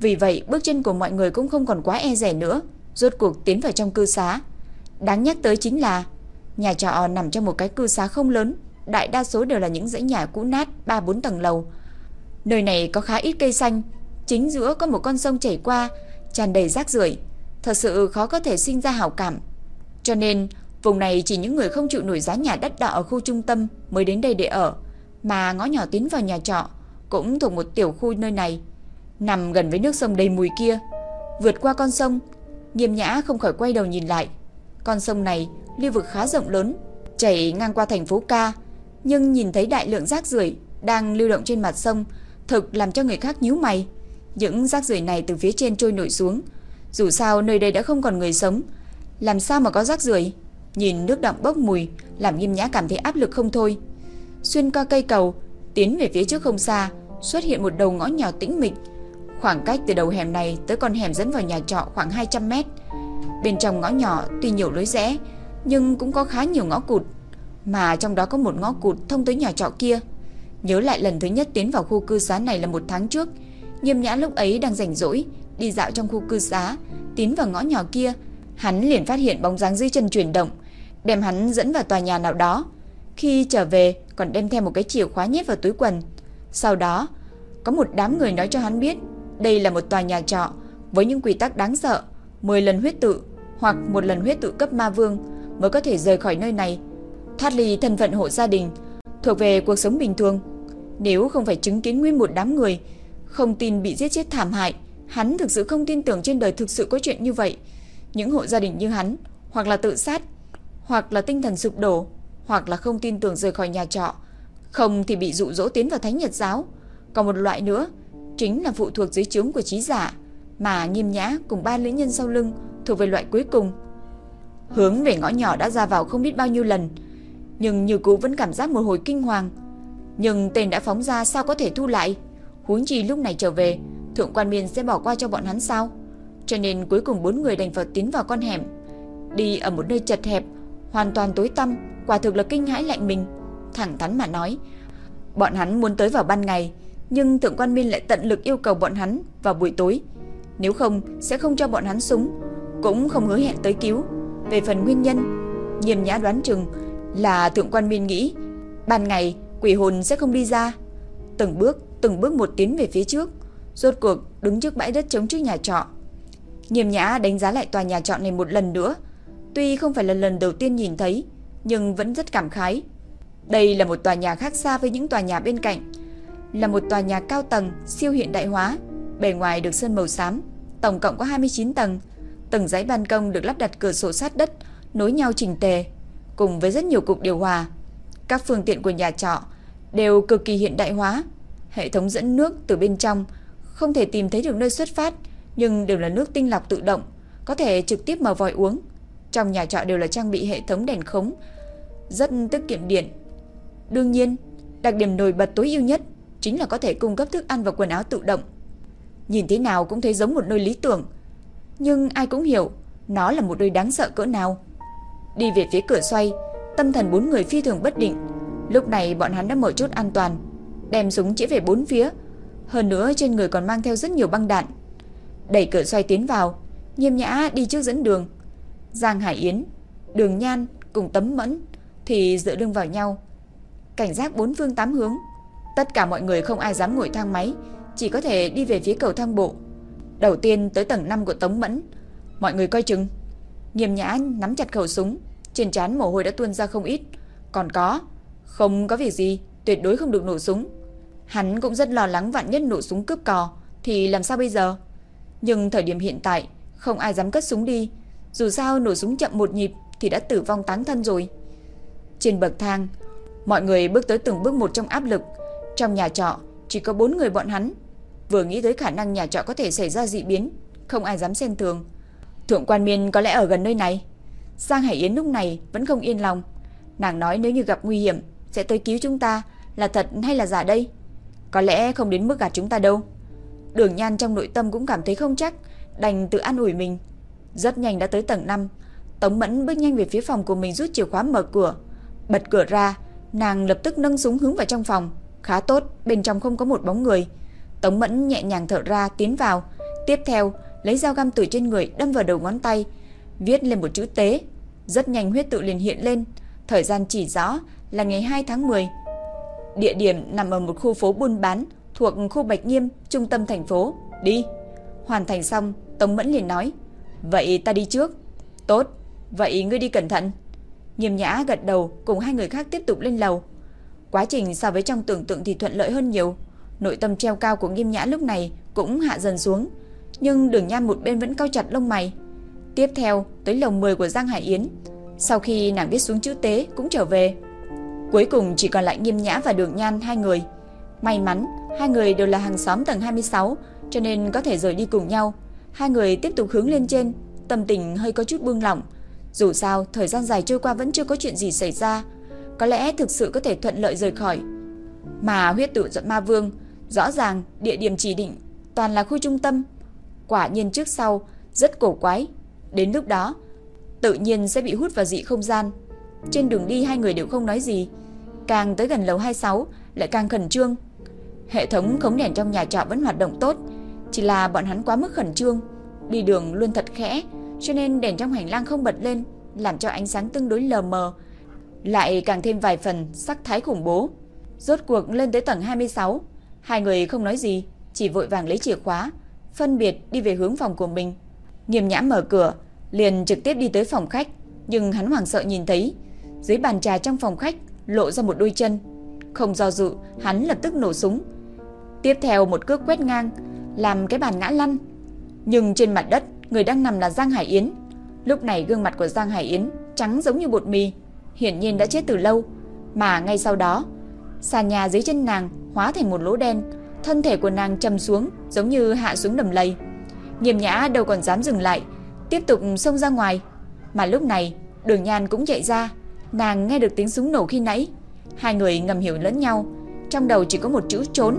Vì vậy, bước chân của mọi người cũng không còn quá e rẻ nữa, rốt cuộc tiến vào trong cư xá. Đáng nhắc tới chính là nhà trọ nằm trong một cái cư xá không lớn, đại đa số đều là những dãy nhà cũ nát 3-4 tầng lầu. Nơi này có khá ít cây xanh, chính giữa có một con sông chảy qua, tràn đầy rác rưởi, thật sự khó có thể sinh ra hảo cảm. Cho nên, Vùng này chỉ những người không chịu nổi giá nhà đắt đỏ ở khu trung tâm mới đến đây để ở, mà ngõ nhỏ tiến vào nhà trọ cũng thuộc một tiểu khu nơi này, nằm gần với nước sông đầy mùi kia. Vượt qua con sông, Nghiêm Nhã không khỏi quay đầu nhìn lại. Con sông này lưu vực khá rộng lớn, chảy ngang qua thành phố Ca, nhưng nhìn thấy đại lượng rác rưởi đang lưu động trên mặt sông, thực làm cho người khác nhíu mày. Những rác rưởi này từ phía trên trôi nổi xuống, dù sao nơi đây đã không còn người sống, làm sao mà có rác rưởi? Nhìn nước đọng bốc mùi, làm Nghiêm Nhã cảm thấy áp lực không thôi. Xuyên qua cây cầu, tiến về phía trước không xa, xuất hiện một đầu ngõ nhỏ tĩnh mịch. Khoảng cách từ đầu hẻm này tới con hẻm dẫn vào nhà trọ khoảng 200 mét. Bên trong ngõ nhỏ tuy nhiều lối rẽ, nhưng cũng có khá nhiều ngõ cụt, mà trong đó có một ngõ cụt thông tới nhà trọ kia. Nhớ lại lần thứ nhất tiến vào khu cư xá này là một tháng trước, Nghiêm Nhã lúc ấy đang rảnh rỗi, đi dạo trong khu cư xá, tiến vào ngõ nhỏ kia, hắn liền phát hiện bóng dáng dưới chân chuyển động, đem hắn dẫn vào tòa nhà nào đó. Khi trở về, còn đem theo một cái chìa khóa nhét vào túi quần. Sau đó, có một đám người nói cho hắn biết, đây là một tòa nhà trọ với những quy tắc đáng sợ, 10 lần huyết tự hoặc một lần huyết tự cấp ma vương mới có thể rời khỏi nơi này, thoát ly thân phận hộ gia đình, thuộc về cuộc sống bình thường. Nếu không phải chứng kiến nguyên một đám người không tin bị giết chết thảm hại, hắn thực sự không tin tưởng trên đời thực sự có chuyện như vậy. Những hộ gia đình như hắn, hoặc là tự sát, hoặc là tinh thần sụp đổ, hoặc là không tin tưởng rời khỏi nhà trọ, không thì bị dụ dỗ tiến vào Thánh Nhật giáo. Còn một loại nữa, chính là phụ thuộc dưới trướng của trí giả, mà Nghiêm Nhã cùng ba nữ nhân sau lưng thuộc về loại cuối cùng. Hướng về ngõ nhỏ đã ra vào không biết bao nhiêu lần, nhưng như cũ vẫn cảm giác một hồi kinh hoàng. Nhưng tên đã phóng ra sao có thể thu lại? Huống chi lúc này trở về, thượng quan miên sẽ bỏ qua cho bọn hắn sao? Cho nên cuối cùng bốn người đành phải tiến vào con hẻm, đi ở một nơi chật hẹp, hoàn toàn tối tăm, quả thực là kinh hãi lạnh mình. Thẳng thắn mà nói, bọn hắn muốn tới vào ban ngày, nhưng thượng quan minh lại tận lực yêu cầu bọn hắn vào buổi tối. Nếu không, sẽ không cho bọn hắn súng, cũng không hứa hẹn tới cứu. Về phần nguyên nhân, nghiêm nhã đoán chừng là thượng quan minh nghĩ, ban ngày quỷ hồn sẽ không đi ra. Từng bước, từng bước một tiến về phía trước, rốt cuộc đứng trước bãi đất trống trước nhà trọ. Nghiêm nhã đánh giá lại tòa nhà trọ này một lần nữa, tuy không phải là lần đầu tiên nhìn thấy, nhưng vẫn rất cảm khái. Đây là một tòa nhà khác xa với những tòa nhà bên cạnh, là một tòa nhà cao tầng, siêu hiện đại hóa, bề ngoài được sơn màu xám, tổng cộng có 29 tầng, từng dãy ban công được lắp đặt cửa sổ sát đất, nối nhau chỉnh tề, cùng với rất nhiều cục điều hòa. Các phương tiện của nhà trọ đều cực kỳ hiện đại hóa, hệ thống dẫn nước từ bên trong không thể tìm thấy được nơi xuất phát, nhưng đều là nước tinh lọc tự động, có thể trực tiếp mở vòi uống. Trong nhà trọ đều là trang bị hệ thống đèn khống, rất tiết kiệm điện. Đương nhiên, đặc điểm nổi bật tối ưu nhất chính là có thể cung cấp thức ăn và quần áo tự động. Nhìn thế nào cũng thấy giống một nơi lý tưởng, nhưng ai cũng hiểu nó là một nơi đáng sợ cỡ nào. Đi về phía cửa xoay, tâm thần bốn người phi thường bất định. Lúc này bọn hắn đã mở chốt an toàn, đem súng chỉ về bốn phía, hơn nữa trên người còn mang theo rất nhiều băng đạn. Đẩy cửa xoay tiến vào, Nghiêm Nhã đi trước dẫn đường. Giang Hải Yến, Đường Nhan cùng Tấm Mẫn thì dựa lưng vào nhau, cảnh giác bốn phương tám hướng. Tất cả mọi người không ai dám ngồi thang máy, chỉ có thể đi về phía cầu thang bộ. Đầu tiên tới tầng 5 của Tống Mẫn, mọi người coi chừng. Nghiêm Nhã nắm chặt khẩu súng, trên trán mồ hôi đã tuôn ra không ít. Còn có, không có việc gì, tuyệt đối không được nổ súng. Hắn cũng rất lo lắng vạn nhất nổ súng cướp cò thì làm sao bây giờ? Nhưng thời điểm hiện tại, không ai dám cất súng đi, dù sao nổ súng chậm một nhịp thì đã tử vong táng thân rồi. Trên bậc thang, mọi người bước tới từng bước một trong áp lực. Trong nhà trọ chỉ có bốn người bọn hắn. Vừa nghĩ tới khả năng nhà trọ có thể xảy ra dị biến, không ai dám xen thường. Thượng quan miên có lẽ ở gần nơi này. Giang Hải Yến lúc này vẫn không yên lòng. Nàng nói nếu như gặp nguy hiểm sẽ tới cứu chúng ta, là thật hay là giả đây? Có lẽ không đến mức gạt chúng ta đâu. Đường Nhan trong nội tâm cũng cảm thấy không chắc, đành tự an ủi mình. Rất nhanh đã tới tầng 5, Tống Mẫn bước nhanh về phía phòng của mình rút chìa khóa mở cửa. Bật cửa ra, nàng lập tức nâng súng hướng vào trong phòng. Khá tốt, bên trong không có một bóng người. Tống Mẫn nhẹ nhàng thở ra tiến vào, tiếp theo lấy dao găm từ trên người đâm vào đầu ngón tay, viết lên một chữ tế. Rất nhanh huyết tự liền hiện lên, thời gian chỉ rõ là ngày 2 tháng 10. Địa điểm nằm ở một khu phố buôn bán thuộc khu Bạch Nghiêm, trung tâm thành phố. Đi. Hoàn thành xong, Tống Mẫn liền nói, "Vậy ta đi trước." "Tốt, vậy ngươi đi cẩn thận." Nghiêm Nhã gật đầu cùng hai người khác tiếp tục lên lầu. Quá trình so với trong tưởng tượng thì thuận lợi hơn nhiều. Nội tâm treo cao của Nghiêm Nhã lúc này cũng hạ dần xuống, nhưng Đường Nham một bên vẫn cau chặt lông mày. Tiếp theo, tới lồng 10 của Giang Hải Yến. Sau khi nàng viết xuống chữ tế cũng trở về. Cuối cùng chỉ còn lại Nghiêm Nhã và Đường Nhan hai người. May mắn, hai người đều là hàng xóm tầng 26, cho nên có thể rời đi cùng nhau. Hai người tiếp tục hướng lên trên, tâm tình hơi có chút buông lỏng. Dù sao, thời gian dài trôi qua vẫn chưa có chuyện gì xảy ra, có lẽ thực sự có thể thuận lợi rời khỏi. Mà huyết tự giận ma vương, rõ ràng địa điểm chỉ định toàn là khu trung tâm. Quả nhiên trước sau, rất cổ quái. Đến lúc đó, tự nhiên sẽ bị hút vào dị không gian. Trên đường đi hai người đều không nói gì. Càng tới gần lầu 26, lại càng khẩn trương. Hệ thống khống đèn trong nhà trọ vẫn hoạt động tốt, chỉ là bọn hắn quá mức khẩn trương. Đi đường luôn thật khẽ, cho nên đèn trong hành lang không bật lên, làm cho ánh sáng tương đối lờ mờ, lại càng thêm vài phần sắc thái khủng bố. Rốt cuộc lên tới tầng 26, hai người không nói gì, chỉ vội vàng lấy chìa khóa, phân biệt đi về hướng phòng của mình. Nghiêm nhã mở cửa, liền trực tiếp đi tới phòng khách, nhưng hắn hoảng sợ nhìn thấy, dưới bàn trà trong phòng khách lộ ra một đôi chân. Không do dự, hắn lập tức nổ súng. Tiếp theo một cước quét ngang, làm cái bàn ngã lăn. Nhưng trên mặt đất, người đang nằm là Giang Hải Yến. Lúc này gương mặt của Giang Hải Yến trắng giống như bột mì, hiển nhiên đã chết từ lâu, mà ngay sau đó, sàn nhà dưới chân nàng hóa thành một lỗ đen, thân thể của nàng trầm xuống giống như hạ xuống đầm lầy. Nghiêm Nhã đâu còn dám dừng lại, tiếp tục xông ra ngoài, mà lúc này, Đường Nhan cũng chạy ra, nàng nghe được tiếng súng nổ khi nãy, hai người ngầm hiểu lẫn nhau, trong đầu chỉ có một chữ trốn.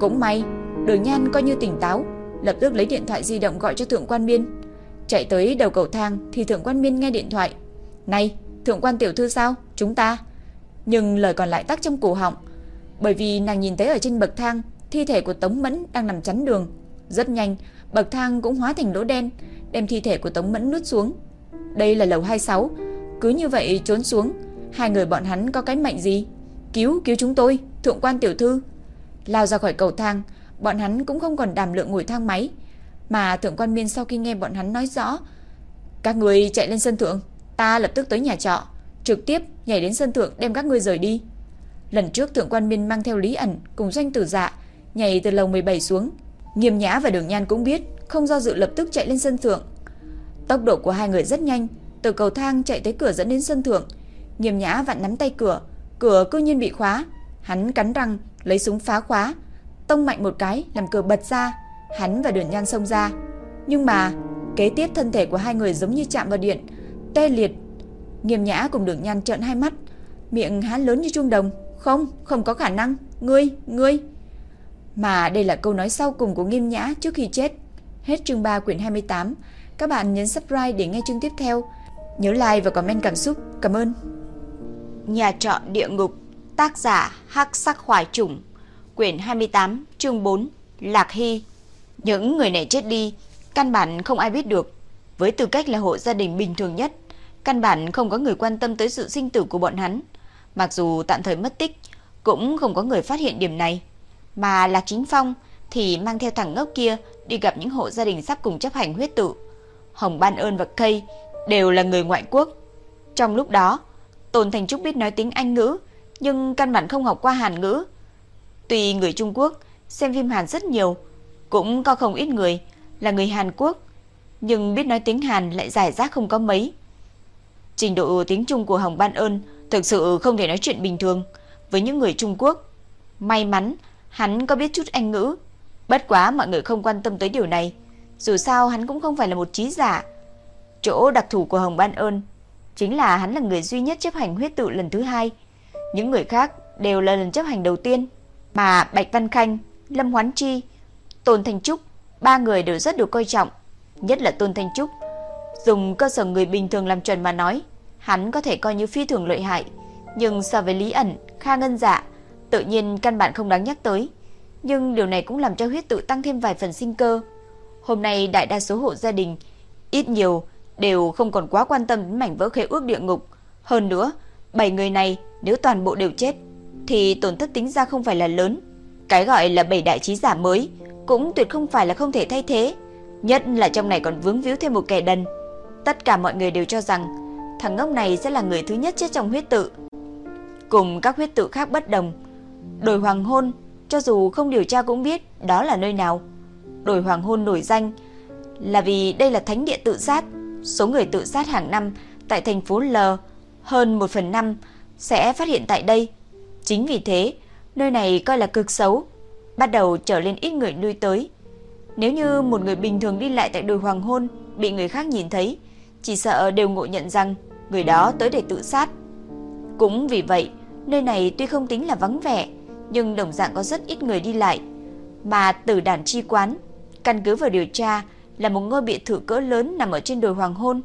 Cũng may, Đường Nhan coi như tỉnh táo, lập tức lấy điện thoại di động gọi cho Thượng Quan Miên. Chạy tới đầu cầu thang thì Thượng Quan Miên nghe điện thoại. "Này, Thượng quan tiểu thư sao? Chúng ta?" Nhưng lời còn lại tắc trong cổ họng, bởi vì nàng nhìn thấy ở trên bậc thang, thi thể của Tống Mẫn đang nằm chắn đường. Rất nhanh, bậc thang cũng hóa thành lỗ đen, đem thi thể của Tống Mẫn nuốt xuống. Đây là lầu 26, cứ như vậy trốn xuống, hai người bọn hắn có cái mạnh gì? Cứu, cứu chúng tôi, thượng quan tiểu thư. Lao ra khỏi cầu thang, bọn hắn cũng không còn đảm lượng ngồi thang máy, mà thượng quan miên sau khi nghe bọn hắn nói rõ, các người chạy lên sân thượng, ta lập tức tới nhà trọ, trực tiếp nhảy đến sân thượng đem các ngươi rời đi. Lần trước thượng quan minh mang theo Lý ẩn cùng doanh tử dạ, nhảy từ lầu 17 xuống, Nghiêm Nhã và Đường Nhan cũng biết, không do dự lập tức chạy lên sân thượng. Tốc độ của hai người rất nhanh, từ cầu thang chạy tới cửa dẫn đến sân thượng. Nghiêm Nhã vặn nắm tay cửa, cửa cư nhiên bị khóa. Hắn cắn răng, lấy súng phá khóa, tông mạnh một cái làm cửa bật ra, hắn và Đường Nhan xông ra. Nhưng mà, kế tiếp thân thể của hai người giống như chạm vào điện, tê liệt. Nghiêm Nhã cùng Đường Nhan trợn hai mắt, miệng há lớn như chuông đồng, "Không, không có khả năng, ngươi, ngươi." Mà đây là câu nói sau cùng của Nghiêm Nhã trước khi chết. Hết chương 3 quyển 28. Các bạn nhấn subscribe để nghe chương tiếp theo. Nhớ like và comment cảm xúc. Cảm ơn. Nhà trọ địa ngục, tác giả Hắc Sắc Hoài Trùng, quyển 28, chương 4, Lạc Hy. Những người này chết đi, căn bản không ai biết được. Với tư cách là hộ gia đình bình thường nhất, căn bản không có người quan tâm tới sự sinh tử của bọn hắn. Mặc dù tạm thời mất tích, cũng không có người phát hiện điểm này. Mà Lạc Chính Phong thì mang theo thằng ngốc kia đi gặp những hộ gia đình sắp cùng chấp hành huyết tự. Hồng Ban Ơn và Kay đều là người ngoại quốc. Trong lúc đó, Tôn Thành Trúc biết nói tiếng Anh ngữ, nhưng căn bản không học qua Hàn ngữ. Tuy người Trung Quốc xem phim Hàn rất nhiều, cũng có không ít người là người Hàn Quốc, nhưng biết nói tiếng Hàn lại giải rác không có mấy. Trình độ tiếng Trung của Hồng Ban Ơn thực sự không thể nói chuyện bình thường với những người Trung Quốc. May mắn Hắn có biết chút Anh ngữ, bất quá mọi người không quan tâm tới điều này. Dù sao hắn cũng không phải là một trí giả. Chỗ đặc thù của Hồng Ban Ơn chính là hắn là người duy nhất chấp hành huyết tự lần thứ hai. Những người khác đều là lần chấp hành đầu tiên. Mà Bạch Văn Khanh, Lâm Hoán Chi, Tôn Thanh Trúc, ba người đều rất được coi trọng. Nhất là Tôn Thanh Trúc. Dùng cơ sở người bình thường làm chuẩn mà nói, hắn có thể coi như phi thường lợi hại. Nhưng so với Lý ẩn, Kha Ngân Dạ, tự nhiên căn bản không đáng nhắc tới, nhưng điều này cũng làm cho huyết tự tăng thêm vài phần sinh cơ. Hôm nay đại đa số hộ gia đình ít nhiều đều không còn quá quan tâm đến mảnh vỡ khế ước địa ngục, hơn nữa, bảy người này nếu toàn bộ đều chết thì tổn thất tính ra không phải là lớn. Cái gọi là bảy đại trí giả mới cũng tuyệt không phải là không thể thay thế, nhất là trong này còn vướng víu thêm một kẻ đần. Tất cả mọi người đều cho rằng thằng ngốc này sẽ là người thứ nhất chết trong huyết tự. Cùng các huyết tự khác bất đồng, Đồi hoàng hôn cho dù không điều tra cũng biết đó là nơi nào. Đồi Hoàng Hôn nổi danh là vì đây là thánh địa tự sát. Số người tự sát hàng năm tại thành phố L hơn 1 phần 5 sẽ phát hiện tại đây. Chính vì thế, nơi này coi là cực xấu, bắt đầu trở lên ít người lui tới. Nếu như một người bình thường đi lại tại đồi hoàng hôn bị người khác nhìn thấy, chỉ sợ đều ngộ nhận rằng người đó tới để tự sát. Cũng vì vậy, nơi này tuy không tính là vắng vẻ, nhưng đồng dạng có rất ít người đi lại. Mà tử đàn chi quán, căn cứ vào điều tra, là một ngôi biệt thự cỡ lớn nằm ở trên đồi hoàng hôn.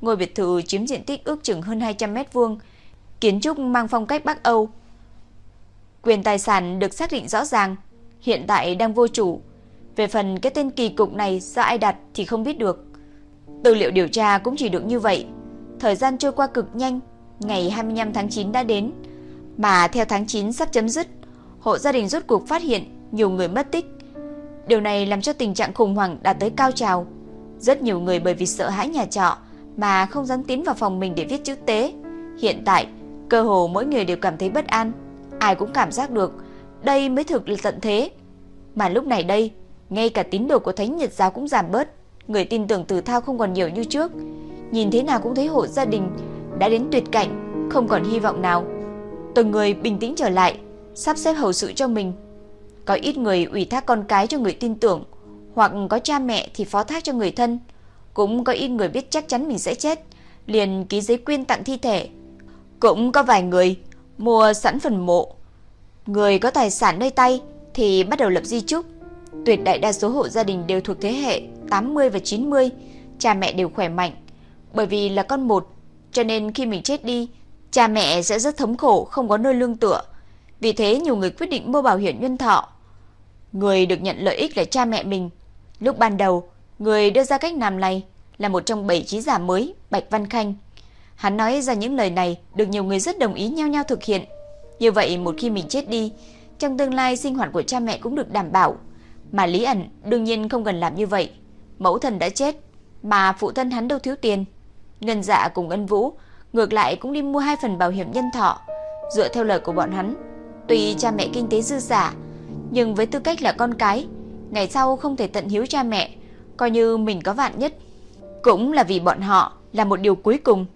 Ngôi biệt thự chiếm diện tích ước chừng hơn 200 mét vuông, kiến trúc mang phong cách Bắc Âu. Quyền tài sản được xác định rõ ràng, hiện tại đang vô chủ. Về phần cái tên kỳ cục này do ai đặt thì không biết được. Tư liệu điều tra cũng chỉ được như vậy. Thời gian trôi qua cực nhanh, ngày 25 tháng 9 đã đến, mà theo tháng 9 sắp chấm dứt, hộ gia đình rốt cuộc phát hiện nhiều người mất tích. Điều này làm cho tình trạng khủng hoảng đạt tới cao trào. Rất nhiều người bởi vì sợ hãi nhà trọ mà không dám tiến vào phòng mình để viết chữ tế. Hiện tại, cơ hồ mỗi người đều cảm thấy bất an. Ai cũng cảm giác được đây mới thực là tận thế. Mà lúc này đây, ngay cả tín đồ của Thánh Nhật giáo cũng giảm bớt, người tin tưởng Từ Thao không còn nhiều như trước. Nhìn thế nào cũng thấy hộ gia đình đã đến tuyệt cảnh, không còn hy vọng nào. Từng người bình tĩnh trở lại, sắp xếp hậu sự cho mình. Có ít người ủy thác con cái cho người tin tưởng, hoặc có cha mẹ thì phó thác cho người thân. Cũng có ít người biết chắc chắn mình sẽ chết, liền ký giấy quyên tặng thi thể. Cũng có vài người mua sẵn phần mộ. Người có tài sản nơi tay thì bắt đầu lập di chúc. Tuyệt đại đa số hộ gia đình đều thuộc thế hệ 80 và 90, cha mẹ đều khỏe mạnh. Bởi vì là con một, cho nên khi mình chết đi, cha mẹ sẽ rất thống khổ, không có nơi lương tựa. Vì thế nhiều người quyết định mua bảo hiểm nhân thọ. Người được nhận lợi ích là cha mẹ mình. Lúc ban đầu, người đưa ra cách làm này là một trong bảy trí giả mới, Bạch Văn Khanh. Hắn nói ra những lời này được nhiều người rất đồng ý nhau nhau thực hiện. Như vậy một khi mình chết đi, trong tương lai sinh hoạt của cha mẹ cũng được đảm bảo. Mà Lý ẩn đương nhiên không cần làm như vậy. Mẫu thần đã chết, mà phụ thân hắn đâu thiếu tiền. Ngân dạ cùng ân vũ, ngược lại cũng đi mua hai phần bảo hiểm nhân thọ. Dựa theo lời của bọn hắn, tuy cha mẹ kinh tế dư giả, nhưng với tư cách là con cái, ngày sau không thể tận hiếu cha mẹ, coi như mình có vạn nhất. Cũng là vì bọn họ là một điều cuối cùng,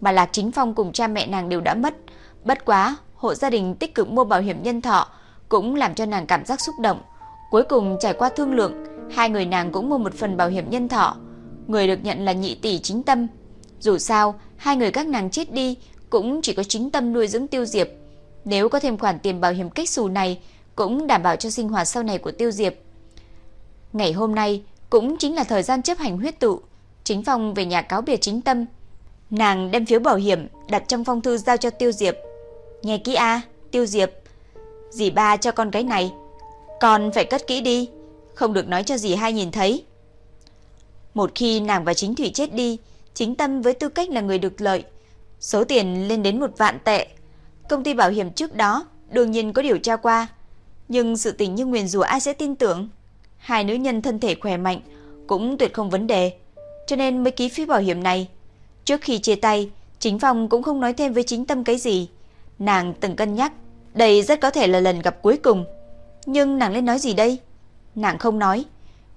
mà Lạc Chính Phong cùng cha mẹ nàng đều đã mất. Bất quá, hộ gia đình tích cực mua bảo hiểm nhân thọ cũng làm cho nàng cảm giác xúc động. Cuối cùng trải qua thương lượng, hai người nàng cũng mua một phần bảo hiểm nhân thọ. Người được nhận là nhị tỷ chính tâm. Dù sao, hai người các nàng chết đi cũng chỉ có chính tâm nuôi dưỡng tiêu diệp. Nếu có thêm khoản tiền bảo hiểm cách xù này, cũng đảm bảo cho sinh hoạt sau này của tiêu diệp. Ngày hôm nay cũng chính là thời gian chấp hành huyết tụ. Chính phong về nhà cáo biệt chính tâm. Nàng đem phiếu bảo hiểm đặt trong phong thư giao cho tiêu diệp. Nghe kỹ a, tiêu diệp. Dì ba cho con cái này con phải cất kỹ đi, không được nói cho gì hai nhìn thấy. Một khi nàng và chính thủy chết đi, chính tâm với tư cách là người được lợi, số tiền lên đến một vạn tệ. Công ty bảo hiểm trước đó đương nhiên có điều tra qua, nhưng sự tình như nguyền rủa ai sẽ tin tưởng. Hai nữ nhân thân thể khỏe mạnh cũng tuyệt không vấn đề, cho nên mới ký phí bảo hiểm này. Trước khi chia tay, chính phòng cũng không nói thêm với chính tâm cái gì. Nàng từng cân nhắc, đây rất có thể là lần gặp cuối cùng nhưng nàng lên nói gì đây? Nàng không nói.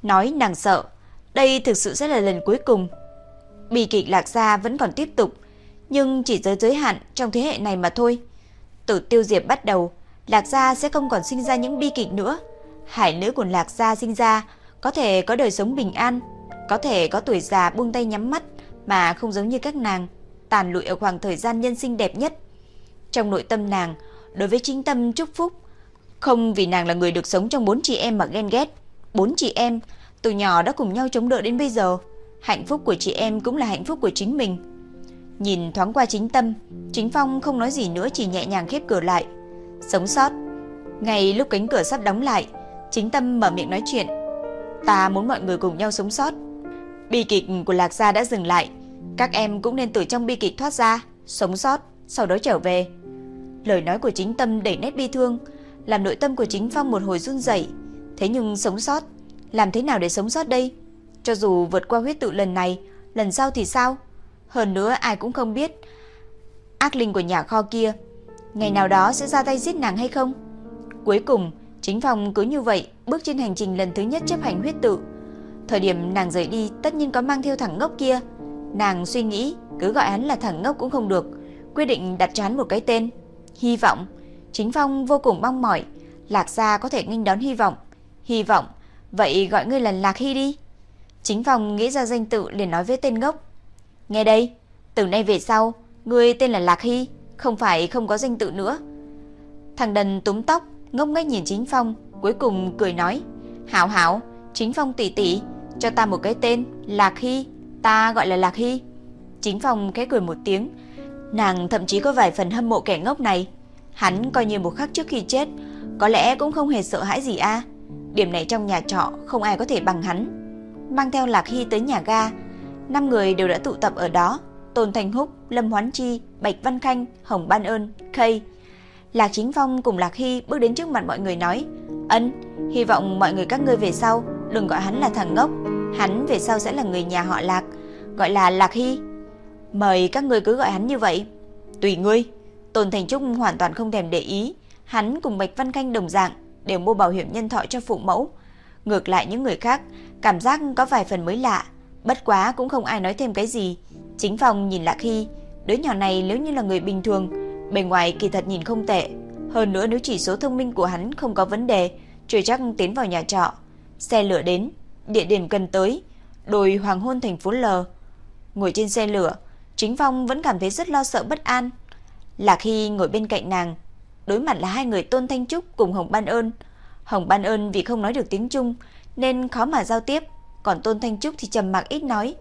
Nói nàng sợ. Đây thực sự sẽ là lần cuối cùng. Bi kịch lạc gia vẫn còn tiếp tục. Nhưng chỉ giới giới hạn trong thế hệ này mà thôi. Từ tiêu diệp bắt đầu, lạc gia sẽ không còn sinh ra những bi kịch nữa. Hải nữ của lạc gia sinh ra có thể có đời sống bình an, có thể có tuổi già buông tay nhắm mắt mà không giống như các nàng, tàn lụi ở khoảng thời gian nhân sinh đẹp nhất. Trong nội tâm nàng, đối với chính tâm chúc phúc, không vì nàng là người được sống trong bốn chị em mà ghen ghét. Bốn chị em, từ nhỏ đã cùng nhau chống đỡ đến bây giờ. Hạnh phúc của chị em cũng là hạnh phúc của chính mình. Nhìn thoáng qua chính tâm, chính phong không nói gì nữa chỉ nhẹ nhàng khép cửa lại. Sống sót. Ngay lúc cánh cửa sắp đóng lại, chính tâm mở miệng nói chuyện. Ta muốn mọi người cùng nhau sống sót. Bi kịch của Lạc Gia đã dừng lại. Các em cũng nên từ trong bi kịch thoát ra, sống sót, sau đó trở về. Lời nói của chính tâm đầy nét bi thương, làm nội tâm của chính Phong một hồi run rẩy. Thế nhưng sống sót, làm thế nào để sống sót đây? Cho dù vượt qua huyết tự lần này, lần sau thì sao? Hơn nữa ai cũng không biết ác linh của nhà kho kia ngày nào đó sẽ ra tay giết nàng hay không. Cuối cùng, Chính phong cứ như vậy, bước trên hành trình lần thứ nhất chấp hành huyết tự. Thời điểm nàng rời đi, tất nhiên có mang theo thằng ngốc kia. Nàng suy nghĩ, cứ gọi hắn là thằng ngốc cũng không được, quyết định đặt cho một cái tên. Hy vọng. Chính phong vô cùng mong mỏi, Lạc gia có thể nghênh đón hy vọng. Hy vọng, vậy gọi ngươi là Lạc Hy đi. Chính phong nghĩ ra danh tự liền nói với tên ngốc. Nghe đây, từ nay về sau, ngươi tên là Lạc Hy, không phải không có danh tự nữa. Thằng đần túm tóc, ngốc nghếch nhìn Chính Phong, cuối cùng cười nói: "Hảo hảo, Chính Phong tỷ tỷ, cho ta một cái tên, Lạc Hy, ta gọi là Lạc Hy." Chính Phong khẽ cười một tiếng, nàng thậm chí có vài phần hâm mộ kẻ ngốc này. Hắn coi như một khắc trước khi chết, có lẽ cũng không hề sợ hãi gì a. Điểm này trong nhà trọ không ai có thể bằng hắn. Mang theo Lạc Hy tới nhà ga, năm người đều đã tụ tập ở đó, Tôn Thành Húc, Lâm Hoán Chi, Bạch Văn Khanh, Hồng Ban Ơn, Kay. Lạc Chính Phong cùng Lạc Hy bước đến trước mặt mọi người nói: "Ân, hy vọng mọi người các ngươi về sau đừng gọi hắn là thằng ngốc, hắn về sau sẽ là người nhà họ Lạc, gọi là Lạc Hy. Mời các ngươi cứ gọi hắn như vậy." "Tùy ngươi." Tôn Thành Trúc hoàn toàn không thèm để ý, hắn cùng Bạch Văn Khanh đồng dạng đều mua bảo hiểm nhân thọ cho phụ mẫu. Ngược lại những người khác, cảm giác có vài phần mới lạ, bất quá cũng không ai nói thêm cái gì. Chính phòng nhìn Lạc Hy, đứa nhỏ này nếu như là người bình thường, bề ngoài kỳ thật nhìn không tệ, hơn nữa nếu chỉ số thông minh của hắn không có vấn đề, chưa chắc tiến vào nhà trọ. Xe lửa đến, địa điểm cần tới, đồi hoàng hôn thành phố L. Ngồi trên xe lửa, Chính Phong vẫn cảm thấy rất lo sợ bất an là khi ngồi bên cạnh nàng, đối mặt là hai người Tôn Thanh Trúc cùng Hồng Ban Ơn. Hồng Ban Ơn vì không nói được tiếng Trung nên khó mà giao tiếp, còn Tôn Thanh Trúc thì trầm mặc ít nói.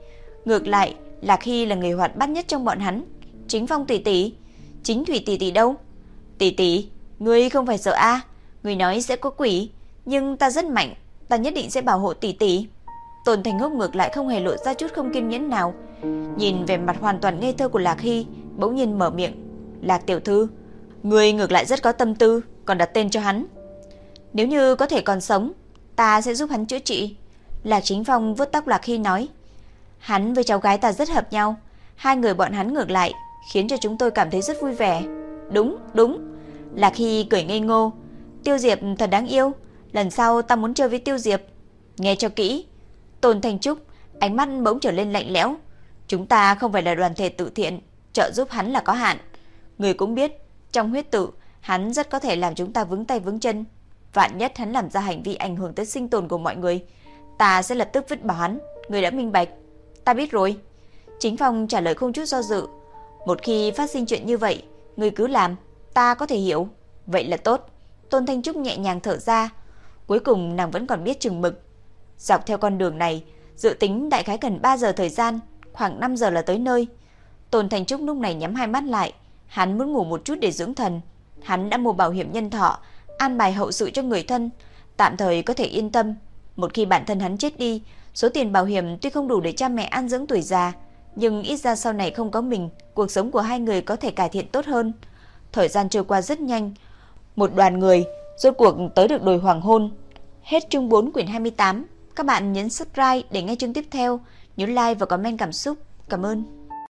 Ngược lại, Lạc Hy là người hoạt bát nhất trong bọn hắn. Chính Phong tỷ tỷ, chính Thủy tỷ tỷ đâu? Tỷ tỷ, ngươi không phải sợ a? À? Ngươi nói sẽ có quỷ, nhưng ta rất mạnh, ta nhất định sẽ bảo hộ tỷ tỷ. Tôn Thành Húc ngược lại không hề lộ ra chút không kiên nhẫn nào. Nhìn về mặt hoàn toàn ngây thơ của Lạc Hy, bỗng nhiên mở miệng. Lạc tiểu thư, người ngược lại rất có tâm tư, còn đặt tên cho hắn. Nếu như có thể còn sống, ta sẽ giúp hắn chữa trị. Lạc Chính Phong vuốt tóc Lạc Hy nói. Hắn với cháu gái ta rất hợp nhau, hai người bọn hắn ngược lại, khiến cho chúng tôi cảm thấy rất vui vẻ. Đúng, đúng. Lạc Hy cười ngây ngô. Tiêu Diệp thật đáng yêu, lần sau ta muốn chơi với Tiêu Diệp. Nghe cho kỹ. Tôn Thành Trúc, ánh mắt bỗng trở lên lạnh lẽo. Chúng ta không phải là đoàn thể tự thiện, trợ giúp hắn là có hạn. Người cũng biết, trong huyết tự, hắn rất có thể làm chúng ta vững tay vững chân. Vạn nhất hắn làm ra hành vi ảnh hưởng tới sinh tồn của mọi người, ta sẽ lập tức vứt bỏ hắn. Người đã minh bạch. Ta biết rồi. Chính Phong trả lời không chút do dự. Một khi phát sinh chuyện như vậy, người cứ làm, ta có thể hiểu. Vậy là tốt. Tôn Thanh Trúc nhẹ nhàng thở ra. Cuối cùng nàng vẫn còn biết chừng mực. Dọc theo con đường này, dự tính đại khái cần 3 giờ thời gian, khoảng 5 giờ là tới nơi. Tôn Thanh Trúc lúc này nhắm hai mắt lại, hắn muốn ngủ một chút để dưỡng thần. Hắn đã mua bảo hiểm nhân thọ, an bài hậu sự cho người thân, tạm thời có thể yên tâm. Một khi bản thân hắn chết đi, Số tiền bảo hiểm tuy không đủ để cha mẹ an dưỡng tuổi già, nhưng ít ra sau này không có mình, cuộc sống của hai người có thể cải thiện tốt hơn. Thời gian trôi qua rất nhanh, một đoàn người rốt cuộc tới được đồi hoàng hôn. Hết chương 4 quyển 28, các bạn nhấn subscribe để nghe chương tiếp theo, nhớ like và comment cảm xúc. Cảm ơn.